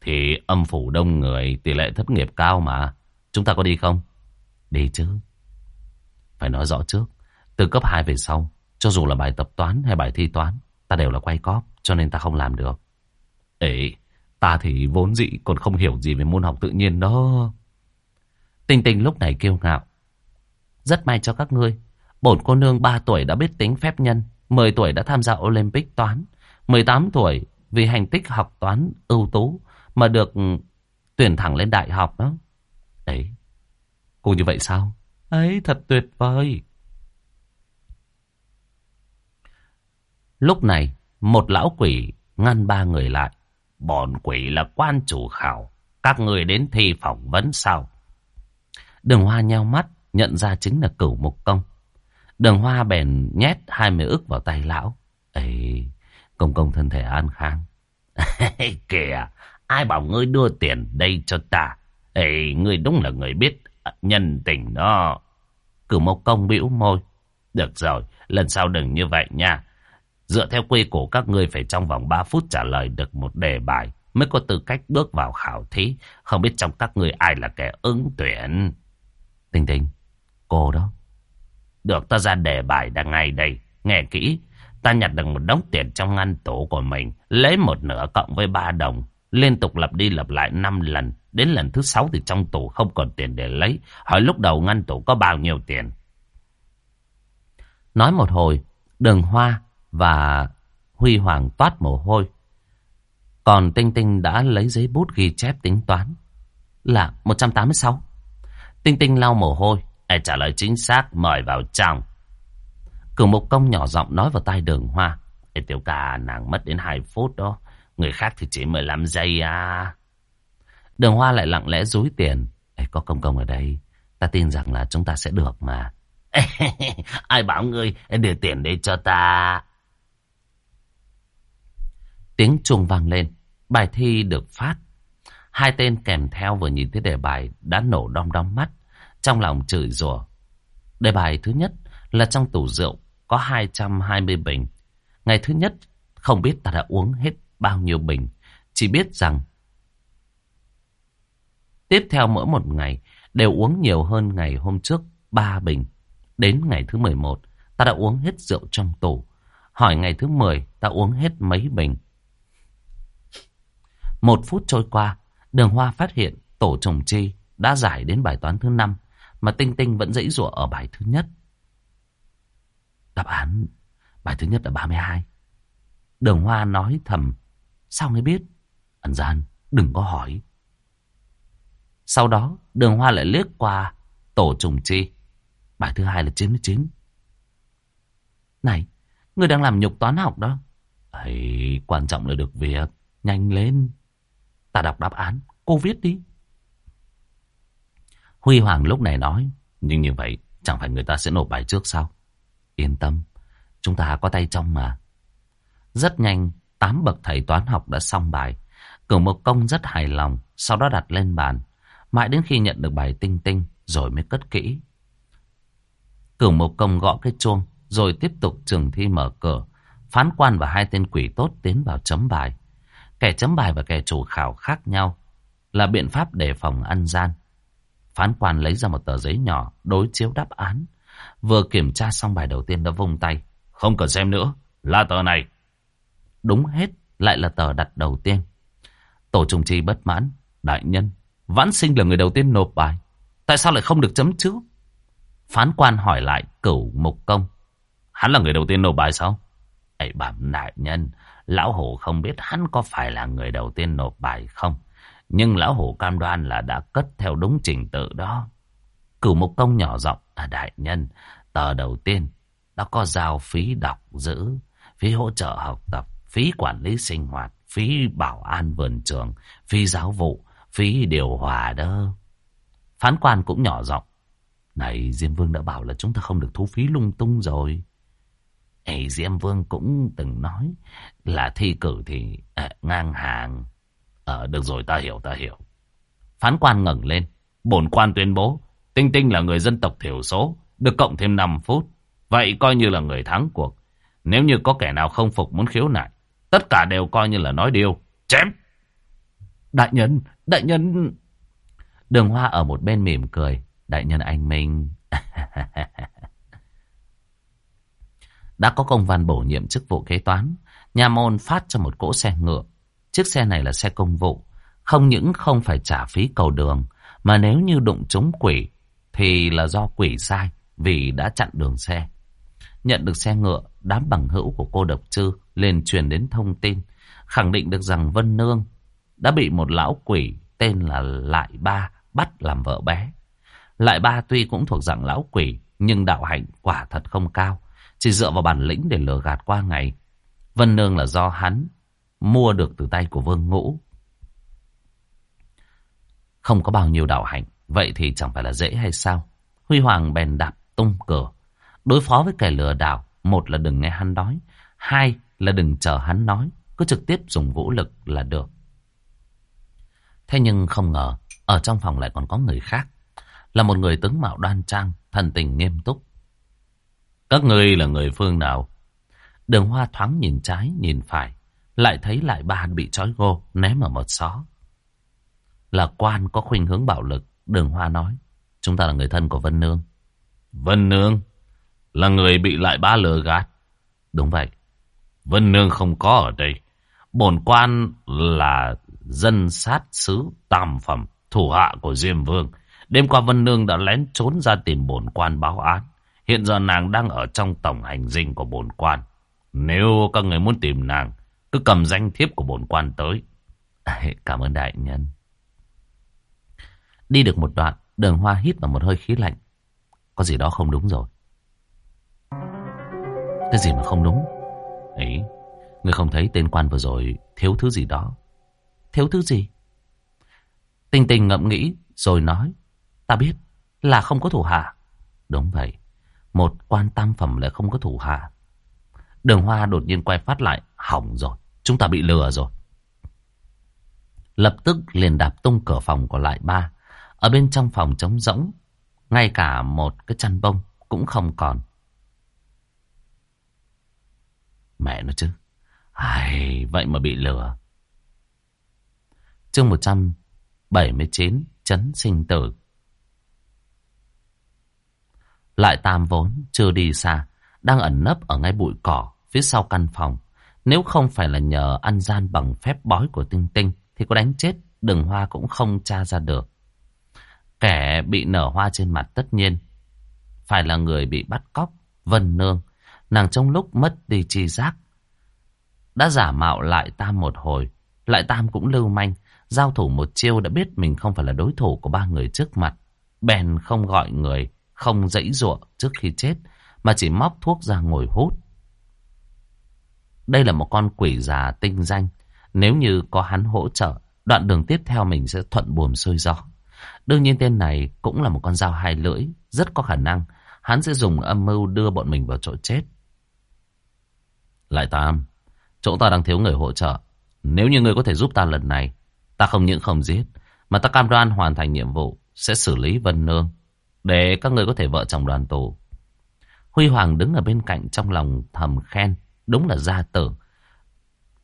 Thì âm phủ đông người, tỷ lệ thất nghiệp cao mà. Chúng ta có đi không? Đi chứ. Phải nói rõ trước, từ cấp 2 về sau, cho dù là bài tập toán hay bài thi toán, ta đều là quay cóp, cho nên ta không làm được. Ê, ta thì vốn dĩ còn không hiểu gì về môn học tự nhiên đó. Tình tình lúc này kiêu ngạo. Rất may cho các ngươi, bổn cô nương 3 tuổi đã biết tính phép nhân, 10 tuổi đã tham gia Olympic toán, 18 tuổi vì hành tích học toán ưu tú mà được ừ, tuyển thẳng lên đại học đó. Ấy, cô như vậy sao? Ấy, thật tuyệt vời. Lúc này, một lão quỷ ngăn ba người lại. Bọn quỷ là quan chủ khảo. Các người đến thi phỏng vấn sao? Đường Hoa nheo mắt, nhận ra chính là cửu mục công. Đường Hoa bèn nhét hai mươi ức vào tay lão. Ê, công công thân thể an khang. Kìa, ai bảo ngươi đưa tiền đây cho ta? Ê, ngươi đúng là người biết nhân tình đó. Cửu mộc công bĩu môi. Được rồi, lần sau đừng như vậy nha. Dựa theo quy củ các ngươi phải trong vòng 3 phút trả lời được một đề bài mới có tư cách bước vào khảo thí. Không biết trong các ngươi ai là kẻ ứng tuyển. Tình tình, cô đó. Được ta ra đề bài đang ngay đây. Nghe kỹ, ta nhặt được một đống tiền trong ngăn tủ của mình. Lấy một nửa cộng với ba đồng. Liên tục lặp đi lặp lại năm lần. Đến lần thứ sáu thì trong tủ không còn tiền để lấy. Hỏi lúc đầu ngăn tủ có bao nhiêu tiền. Nói một hồi, đường hoa và Huy Hoàng toát mồ hôi. Còn Tinh Tinh đã lấy giấy bút ghi chép tính toán. Là 186. Tinh Tinh lau mồ hôi. để trả lời chính xác, mời vào trong. Cửu Mục Công nhỏ giọng nói vào tai đường hoa. Ê, tiểu ca, nàng mất đến 2 phút đó. Người khác thì chỉ 15 giây à. Đường hoa lại lặng lẽ dối tiền. Ê, có công công ở đây. Ta tin rằng là chúng ta sẽ được mà. Ai bảo ngươi đưa tiền đây cho ta. Tiếng chuông vang lên, bài thi được phát. Hai tên kèm theo vừa nhìn thấy đề bài đã nổ đom đóm mắt, trong lòng chửi rủa. Đề bài thứ nhất là trong tủ rượu có 220 bình. Ngày thứ nhất không biết ta đã uống hết bao nhiêu bình, chỉ biết rằng tiếp theo mỗi một ngày đều uống nhiều hơn ngày hôm trước 3 bình. Đến ngày thứ 11, ta đã uống hết rượu trong tủ. Hỏi ngày thứ 10, ta uống hết mấy bình. Một phút trôi qua, đường hoa phát hiện tổ chồng chi đã giải đến bài toán thứ năm mà Tinh Tinh vẫn dãy rủa ở bài thứ nhất. Đáp án bài thứ nhất là 32. Đường hoa nói thầm, sao ngươi biết? Ẩn gian, đừng có hỏi. Sau đó, đường hoa lại liếc qua tổ trùng chi. Bài thứ hai là 99. Này, ngươi đang làm nhục toán học đó. Ấy, quan trọng là được việc. Nhanh lên. Ta đọc đáp án, cô viết đi. Huy Hoàng lúc này nói, nhưng như vậy chẳng phải người ta sẽ nộp bài trước sao? Yên tâm, chúng ta có tay trong mà. Rất nhanh, tám bậc thầy toán học đã xong bài. Cửu Mộc Công rất hài lòng, sau đó đặt lên bàn. Mãi đến khi nhận được bài tinh tinh, rồi mới cất kỹ. Cửu Mộc Công gõ cái chuông, rồi tiếp tục trường thi mở cửa. Phán quan và hai tên quỷ tốt tiến vào chấm bài. Kẻ chấm bài và kẻ chủ khảo khác nhau là biện pháp đề phòng ăn gian. Phán quan lấy ra một tờ giấy nhỏ, đối chiếu đáp án. Vừa kiểm tra xong bài đầu tiên đã vung tay. Không cần xem nữa, là tờ này. Đúng hết, lại là tờ đặt đầu tiên. Tổ trùng chi bất mãn. Đại nhân, Vãn sinh là người đầu tiên nộp bài. Tại sao lại không được chấm trước? Phán quan hỏi lại cửu mục công. Hắn là người đầu tiên nộp bài sao? Ấy bẩm đại nhân, lão hổ không biết hắn có phải là người đầu tiên nộp bài không. Nhưng lão hổ cam đoan là đã cất theo đúng trình tự đó. Cửu mục công nhỏ giọng à đại nhân, tờ đầu tiên đã có giao phí đọc giữ, phí hỗ trợ học tập, phí quản lý sinh hoạt, phí bảo an vườn trường, phí giáo vụ, phí điều hòa đó. Phán quan cũng nhỏ giọng. Này Diêm Vương đã bảo là chúng ta không được thu phí lung tung rồi. này Diêm Vương cũng từng nói là thi cử thì à, ngang hàng. Ờ, được rồi, ta hiểu, ta hiểu. Phán quan ngẩng lên. Bổn quan tuyên bố, Tinh Tinh là người dân tộc thiểu số, được cộng thêm 5 phút. Vậy coi như là người thắng cuộc. Nếu như có kẻ nào không phục muốn khiếu nại, tất cả đều coi như là nói điều. Chém! Đại nhân, đại nhân... Đường Hoa ở một bên mỉm cười. Đại nhân anh Minh... Đã có công văn bổ nhiệm chức vụ kế toán. Nhà môn phát cho một cỗ xe ngựa. Chiếc xe này là xe công vụ. Không những không phải trả phí cầu đường. Mà nếu như đụng trúng quỷ thì là do quỷ sai vì đã chặn đường xe. Nhận được xe ngựa, đám bằng hữu của cô độc trư liền truyền đến thông tin, khẳng định được rằng Vân Nương đã bị một lão quỷ tên là Lại Ba bắt làm vợ bé. Lại Ba tuy cũng thuộc dạng lão quỷ, nhưng đạo hạnh quả thật không cao, chỉ dựa vào bản lĩnh để lừa gạt qua ngày. Vân Nương là do hắn mua được từ tay của Vương Ngũ. Không có bao nhiêu đạo hạnh, vậy thì chẳng phải là dễ hay sao? Huy Hoàng bèn đạp tung cửa. Đối phó với kẻ lừa đảo, một là đừng nghe hắn nói, hai là đừng chờ hắn nói, cứ trực tiếp dùng vũ lực là được. Thế nhưng không ngờ, ở trong phòng lại còn có người khác. Là một người tướng mạo đoan trang, thần tình nghiêm túc. Các ngươi là người phương nào? Đường hoa thoáng nhìn trái, nhìn phải. Lại thấy lại ba bị trói gô, ném ở một xó. Là quan có khuynh hướng bạo lực. Đường hoa nói, chúng ta là người thân của Vân Nương. Vân Nương là người bị lại ba lừa gạt. Đúng vậy. Vân Nương không có ở đây. Bổn quan là dân sát sứ tam phẩm, thủ hạ của Diêm Vương. Đêm qua Vân Nương đã lén trốn ra tìm bổn quan báo án. Hiện giờ nàng đang ở trong tổng hành dinh của bổn quan. Nếu các người muốn tìm nàng, cứ cầm danh thiếp của bổn quan tới. Cảm ơn đại nhân. Đi được một đoạn, đường hoa hít vào một hơi khí lạnh. Có gì đó không đúng rồi. Cái gì mà không đúng? Ấy, người không thấy tên quan vừa rồi thiếu thứ gì đó. Thiếu thứ gì? Tình tình ngậm nghĩ rồi nói. Ta biết là không có thủ hạ. Đúng vậy. Một quan tam phẩm lại không có thủ hạ. Đường hoa đột nhiên quay phát lại. Hỏng rồi. Chúng ta bị lừa rồi. Lập tức liền đạp tung cửa phòng của lại ba. Ở bên trong phòng trống rỗng. Ngay cả một cái chăn bông cũng không còn. Mẹ nó chứ. Ai, vậy mà bị lừa. Chương 179 Chấn sinh tử. Lại tam vốn chưa đi xa, Đang ẩn nấp ở ngay bụi cỏ Phía sau căn phòng. Nếu không phải là nhờ ăn gian bằng phép bói của tinh tinh, Thì có đánh chết Đường hoa cũng không tra ra được. Kẻ bị nở hoa trên mặt tất nhiên Phải là người bị bắt cóc, Vân Nương. Nàng trong lúc mất đi chi giác, Đã giả mạo lại tam một hồi. Lại tam cũng lưu manh Giao thủ một chiêu đã biết mình không phải là đối thủ của ba người trước mặt. Bèn không gọi người, không dãy ruộng trước khi chết, mà chỉ móc thuốc ra ngồi hút. Đây là một con quỷ già tinh danh. Nếu như có hắn hỗ trợ, đoạn đường tiếp theo mình sẽ thuận buồm xuôi gió. Đương nhiên tên này cũng là một con dao hai lưỡi, rất có khả năng hắn sẽ dùng âm mưu đưa bọn mình vào chỗ chết. Lại Tam, chỗ ta đang thiếu người hỗ trợ. Nếu như người có thể giúp ta lần này, Ta không những không giết, mà ta cam đoan hoàn thành nhiệm vụ, sẽ xử lý Vân Nương, để các người có thể vợ chồng đoàn tù. Huy Hoàng đứng ở bên cạnh trong lòng thầm khen, đúng là gia tử.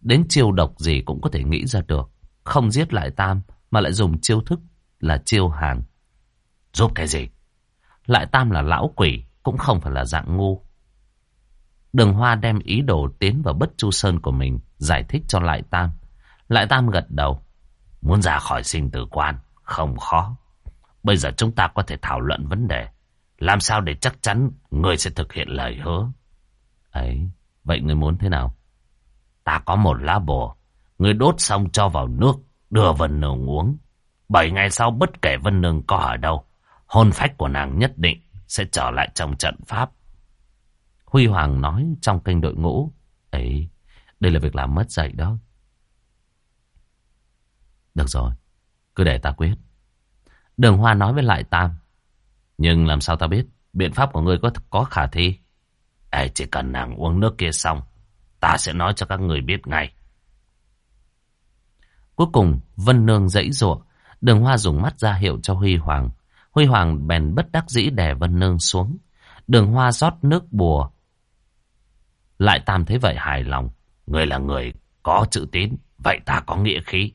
Đến chiêu độc gì cũng có thể nghĩ ra được, không giết lại Tam, mà lại dùng chiêu thức là chiêu hàng. Giúp cái gì? Lại Tam là lão quỷ, cũng không phải là dạng ngu. Đường Hoa đem ý đồ tiến vào bất chu sơn của mình, giải thích cho Lại Tam. Lại Tam gật đầu. Muốn ra khỏi sinh tử quan, không khó. Bây giờ chúng ta có thể thảo luận vấn đề. Làm sao để chắc chắn người sẽ thực hiện lời hứa? Ấy, vậy người muốn thế nào? Ta có một lá bùa. Người đốt xong cho vào nước, đưa Vân Nương uống. Bảy ngày sau bất kể Vân Nương có ở đâu, hồn phách của nàng nhất định sẽ trở lại trong trận pháp. Huy Hoàng nói trong kênh đội ngũ. Ấy, đây là việc làm mất dạy đó. Được rồi, cứ để ta quyết. Đường Hoa nói với lại Tam. Nhưng làm sao ta biết biện pháp của ngươi có có khả thi? Ê, chỉ cần nàng uống nước kia xong, ta sẽ nói cho các người biết ngay. Cuối cùng, Vân Nương dãy ruộng, đường hoa dùng mắt ra hiệu cho Huy Hoàng. Huy Hoàng bèn bất đắc dĩ đè Vân Nương xuống. Đường hoa rót nước bùa. Lại Tam thấy vậy hài lòng. Người là người có chữ tín, vậy ta có nghĩa khí.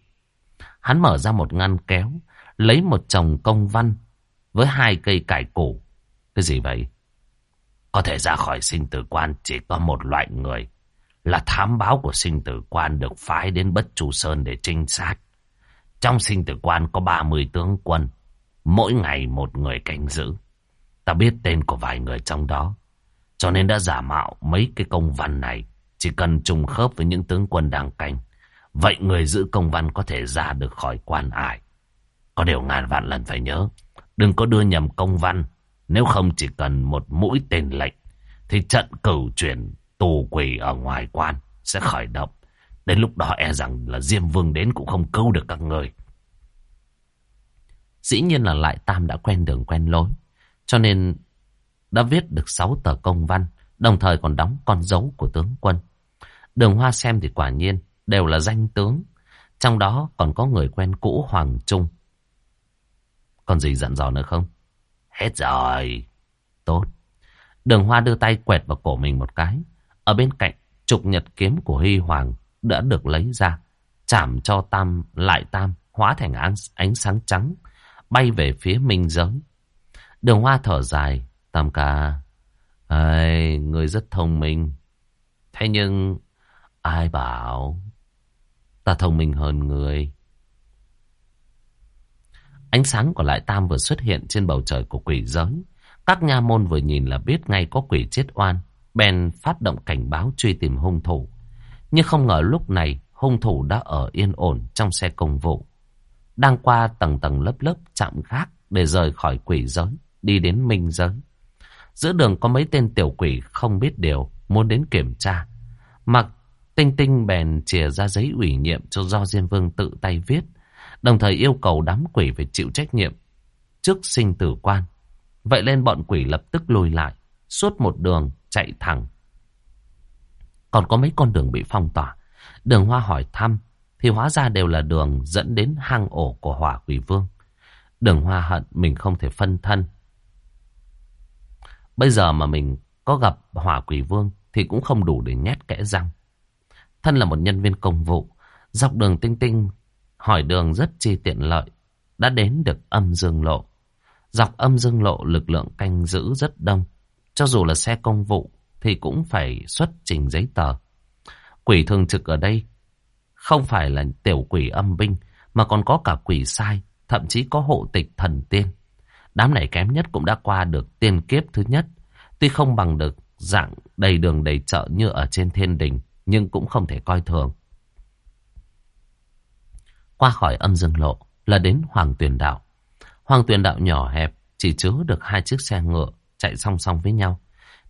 Hắn mở ra một ngăn kéo, lấy một chồng công văn với hai cây cải củ. Cái gì vậy? Có thể ra khỏi sinh tử quan chỉ có một loại người. Là thám báo của sinh tử quan được phái đến Bất Chu Sơn để trinh sát. Trong sinh tử quan có 30 tướng quân. Mỗi ngày một người canh giữ. Ta biết tên của vài người trong đó. Cho nên đã giả mạo mấy cái công văn này. Chỉ cần trùng khớp với những tướng quân đang canh. Vậy người giữ công văn có thể ra được khỏi quan ải. Có điều ngàn vạn lần phải nhớ. Đừng có đưa nhầm công văn. Nếu không chỉ cần một mũi tên lệnh. Thì trận cửu chuyển tù quỷ ở ngoài quan sẽ khởi động. Đến lúc đó e rằng là Diêm Vương đến cũng không cứu được các người. Dĩ nhiên là lại Tam đã quen đường quen lối. Cho nên đã viết được 6 tờ công văn. Đồng thời còn đóng con dấu của tướng quân. Đường Hoa xem thì quả nhiên đều là danh tướng. Trong đó còn có người quen cũ Hoàng Trung. Còn gì dặn dò nữa không? Hết rồi. Tốt. Đường Hoa đưa tay quẹt vào cổ mình một cái. Ở bên cạnh, trục nhật kiếm của Huy Hoàng đã được lấy ra. Chảm cho Tam lại Tam hóa thành ánh, ánh sáng trắng. Bay về phía minh giới. Đường Hoa thở dài. Tam ca. Người rất thông minh. Thế nhưng ai bảo ta thông minh hơn người. Ánh sáng của lại tam vừa xuất hiện trên bầu trời của quỷ giới. Các nha môn vừa nhìn là biết ngay có quỷ chết oan. Ben phát động cảnh báo truy tìm hung thủ. Nhưng không ngờ lúc này hung thủ đã ở yên ổn trong xe công vụ. Đang qua tầng tầng lớp lớp chạm gác để rời khỏi quỷ giới, đi đến minh giới. Giữa đường có mấy tên tiểu quỷ không biết điều, muốn đến kiểm tra. Mặc tinh tinh bèn chìa ra giấy ủy nhiệm cho do Diêm Vương tự tay viết. Đồng thời yêu cầu đám quỷ phải chịu trách nhiệm trước sinh tử quan. Vậy nên bọn quỷ lập tức lùi lại, suốt một đường chạy thẳng. Còn có mấy con đường bị phong tỏa. Đường hoa hỏi thăm, thì hóa ra đều là đường dẫn đến hang ổ của hỏa quỷ vương. Đường hoa hận mình không thể phân thân. Bây giờ mà mình có gặp hỏa quỷ vương thì cũng không đủ để nhét kẽ răng. Thân là một nhân viên công vụ, dọc đường tinh tinh hỏi đường rất chi tiện lợi, đã đến được âm dương lộ. Dọc âm dương lộ lực lượng canh giữ rất đông. Cho dù là xe công vụ thì cũng phải xuất trình giấy tờ. Quỷ thường trực ở đây không phải là tiểu quỷ âm binh mà còn có cả quỷ sai, thậm chí có hộ tịch thần tiên. Đám này kém nhất cũng đã qua được tiên kiếp thứ nhất. Tuy không bằng được dạng đầy đường đầy chợ như ở trên thiên đình, nhưng cũng không thể coi thường. Qua khỏi âm dương lộ là đến Hoàng Tuyền Đạo. Hoàng Tuyền Đạo nhỏ hẹp, chỉ chứa được hai chiếc xe ngựa chạy song song với nhau.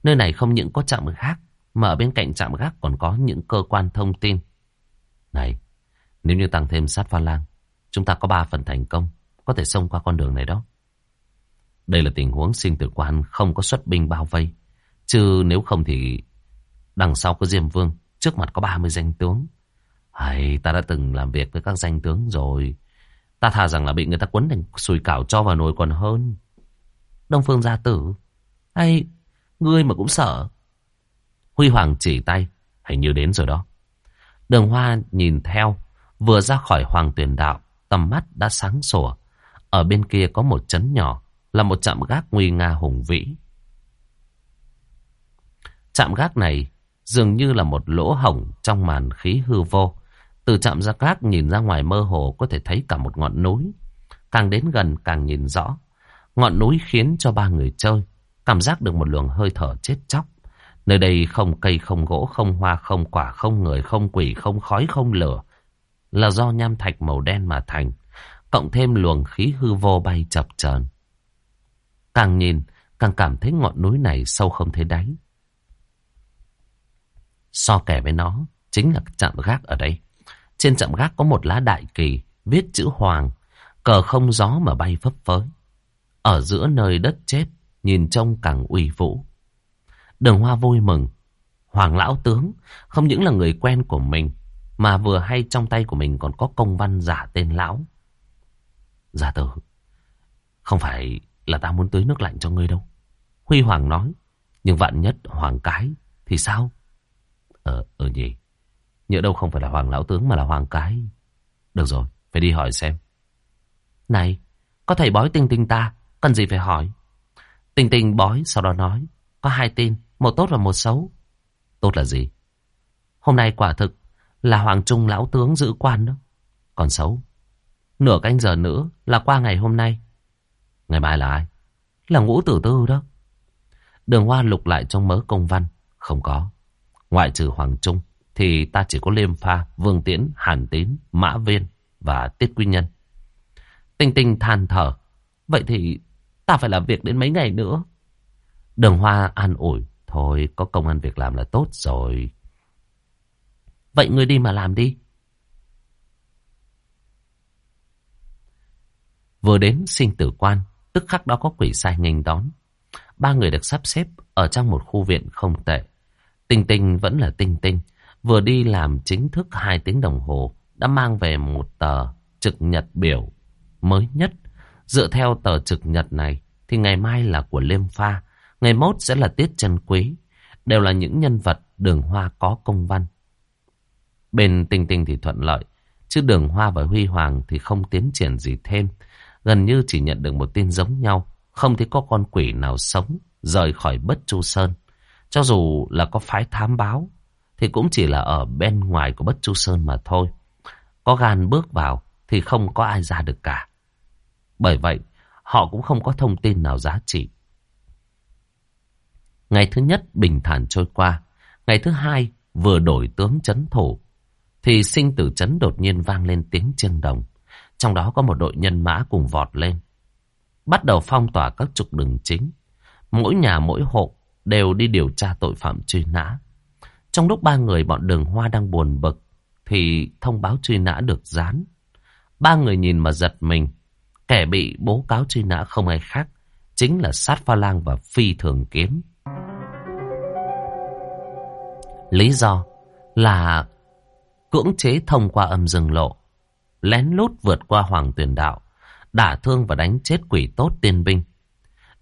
Nơi này không những có trạm gác, mà ở bên cạnh trạm gác còn có những cơ quan thông tin. Này, nếu như tăng thêm sát pha lang, chúng ta có ba phần thành công, có thể xông qua con đường này đó. Đây là tình huống sinh tử quan không có xuất binh bao vây. Chứ nếu không thì đằng sau có Diêm Vương, trước mặt có 30 danh tướng. Hay, ta đã từng làm việc với các danh tướng rồi. Ta thà rằng là bị người ta quấn thành sùi cảo cho vào nồi còn hơn. Đông Phương gia tử. Hay, ngươi mà cũng sợ. Huy Hoàng chỉ tay. Hình như đến rồi đó. Đường Hoa nhìn theo. Vừa ra khỏi Hoàng tuyển đạo. Tầm mắt đã sáng sủa. Ở bên kia có một chấn nhỏ. là một trạm gác nguy nga hùng vĩ. Trạm gác này dường như là một lỗ hổng trong màn khí hư vô. Từ trạm ra các nhìn ra ngoài mơ hồ có thể thấy cả một ngọn núi. Càng đến gần càng nhìn rõ. Ngọn núi khiến cho ba người chơi cảm giác được một luồng hơi thở chết chóc. Nơi đây không cây, không gỗ, không hoa, không quả, không người, không quỷ, không khói, không lửa. Là do nham thạch màu đen mà thành. Cộng thêm luồng khí hư vô bay chập chờn Càng nhìn, càng cảm thấy ngọn núi này sâu không thấy đáy. So kẻ với nó, chính là trạm gác ở đây. Trên trạm gác có một lá đại kỳ, viết chữ hoàng, cờ không gió mà bay phấp phới. Ở giữa nơi đất chết, nhìn trông càng uy vũ. Đường Hoa vui mừng. Hoàng lão tướng không những là người quen của mình, mà vừa hay trong tay của mình còn có công văn giả tên lão. Giả tử, không phải là ta muốn tưới nước lạnh cho ngươi đâu. Huy Hoàng nói, nhưng vạn nhất Hoàng cái thì sao? Ờ, ừ nhỉ, nhớ đâu không phải là Hoàng lão tướng mà là Hoàng cái. Được rồi, phải đi hỏi xem. Này, có thầy bói tinh tinh ta, cần gì phải hỏi? Tinh tinh bói sau đó nói, có hai tin, một tốt và một xấu. Tốt là gì? Hôm nay quả thực là Hoàng Trung lão tướng giữ quan đó. Còn xấu, nửa canh giờ nữa là qua ngày hôm nay. Ngày mai là ai? Là ngũ tử tư đó. Đường Hoa lục lại trong mớ công văn. Không có. Ngoại trừ Hoàng Trung thì ta chỉ có Liêm Pha, Vương Tiễn, Hàn Tín, Mã Viên và Tiết Quy Nhân. Tinh Tinh than thở. Vậy thì ta phải làm việc đến mấy ngày nữa. Đường Hoa an ủi. Thôi, có công ăn việc làm là tốt rồi. Vậy ngươi đi mà làm đi. Vừa đến sinh tử quan, tức khắc đó có quỷ sai nghênh đón. Ba người được sắp xếp ở trong một khu viện không tệ. Tinh Tinh vẫn là Tinh Tinh. Vừa đi làm chính thức hai tiếng đồng hồ, đã mang về một tờ trực nhật biểu mới nhất. Dựa theo tờ trực nhật này, thì ngày mai là của Liêm Pha, ngày mốt sẽ là Tiết Chân Quý. Đều là những nhân vật đường hoa có công văn. Bên Tinh Tinh thì thuận lợi, chứ đường hoa và Huy Hoàng thì không tiến triển gì thêm. Gần như chỉ nhận được một tin giống nhau, không thấy có con quỷ nào sống rời khỏi bất chu sơn. Cho dù là có phái thám báo, thì cũng chỉ là ở bên ngoài của bất chu sơn mà thôi. Có gan bước vào thì không có ai ra được cả. Bởi vậy, họ cũng không có thông tin nào giá trị. Ngày thứ nhất bình thản trôi qua. Ngày thứ hai vừa đổi tướng chấn thủ. Thì sinh tử chấn đột nhiên vang lên tiếng chiêng đồng. Trong đó có một đội nhân mã cùng vọt lên. Bắt đầu phong tỏa các trục đường chính. Mỗi nhà mỗi hộ đều đi điều tra tội phạm truy nã. Trong lúc ba người bọn đường hoa đang buồn bực, thì thông báo truy nã được dán. Ba người nhìn mà giật mình. Kẻ bị bố cáo truy nã không ai khác, chính là sát pha lang và phi thường kiếm. Lý do là cưỡng chế thông qua âm rừng lộ, lén lút vượt qua hoàng tuyển đạo, đả thương và đánh chết quỷ tốt tiên binh.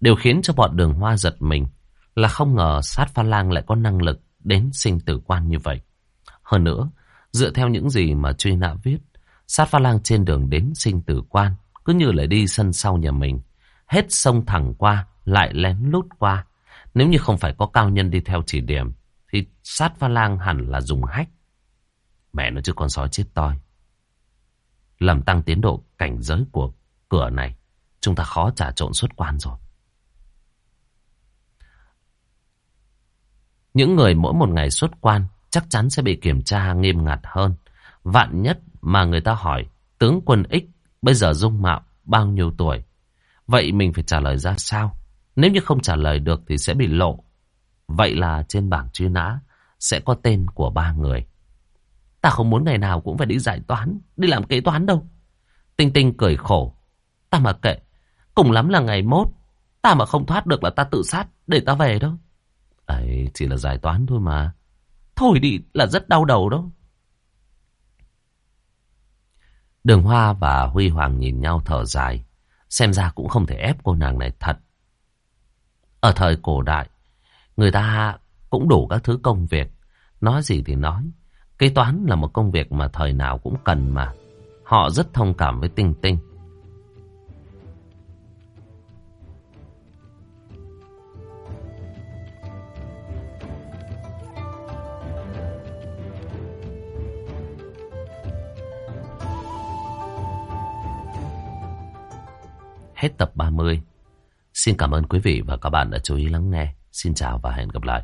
Điều khiến cho bọn đường hoa giật mình là không ngờ sát pha lang lại có năng lực đến sinh tử quan như vậy. Hơn nữa, dựa theo những gì mà truy nã viết, sát pha lang trên đường đến sinh tử quan cứ như là đi sân sau nhà mình. Hết sông thẳng qua, lại lén lút qua. Nếu như không phải có cao nhân đi theo chỉ điểm, thì sát pha lang hẳn là dùng hách. Mẹ nó chứ con sói chết toi. Làm tăng tiến độ cảnh giới của cửa này, chúng ta khó trả trộn xuất quan rồi. Những người mỗi một ngày xuất quan chắc chắn sẽ bị kiểm tra nghiêm ngặt hơn. Vạn nhất mà người ta hỏi tướng quân X bây giờ dung mạo bao nhiêu tuổi. Vậy mình phải trả lời ra sao? Nếu như không trả lời được thì sẽ bị lộ. Vậy là trên bảng truy nã sẽ có tên của ba người. Ta không muốn ngày nào cũng phải đi giải toán, đi làm kế toán đâu. Tinh Tinh cười khổ. Ta mà kệ, cùng lắm là ngày mốt. Ta mà không thoát được là ta tự sát để ta về đâu. Ấy, chỉ là giải toán thôi mà. Thôi đi là rất đau đầu đó. Đường Hoa và Huy Hoàng nhìn nhau thở dài. Xem ra cũng không thể ép cô nàng này thật. Ở thời cổ đại, người ta cũng đủ các thứ công việc. Nói gì thì nói. Kế toán là một công việc mà thời nào cũng cần mà. Họ rất thông cảm với Tinh Tinh. Hết tập 30. Xin cảm ơn quý vị và các bạn đã chú ý lắng nghe. Xin chào và hẹn gặp lại.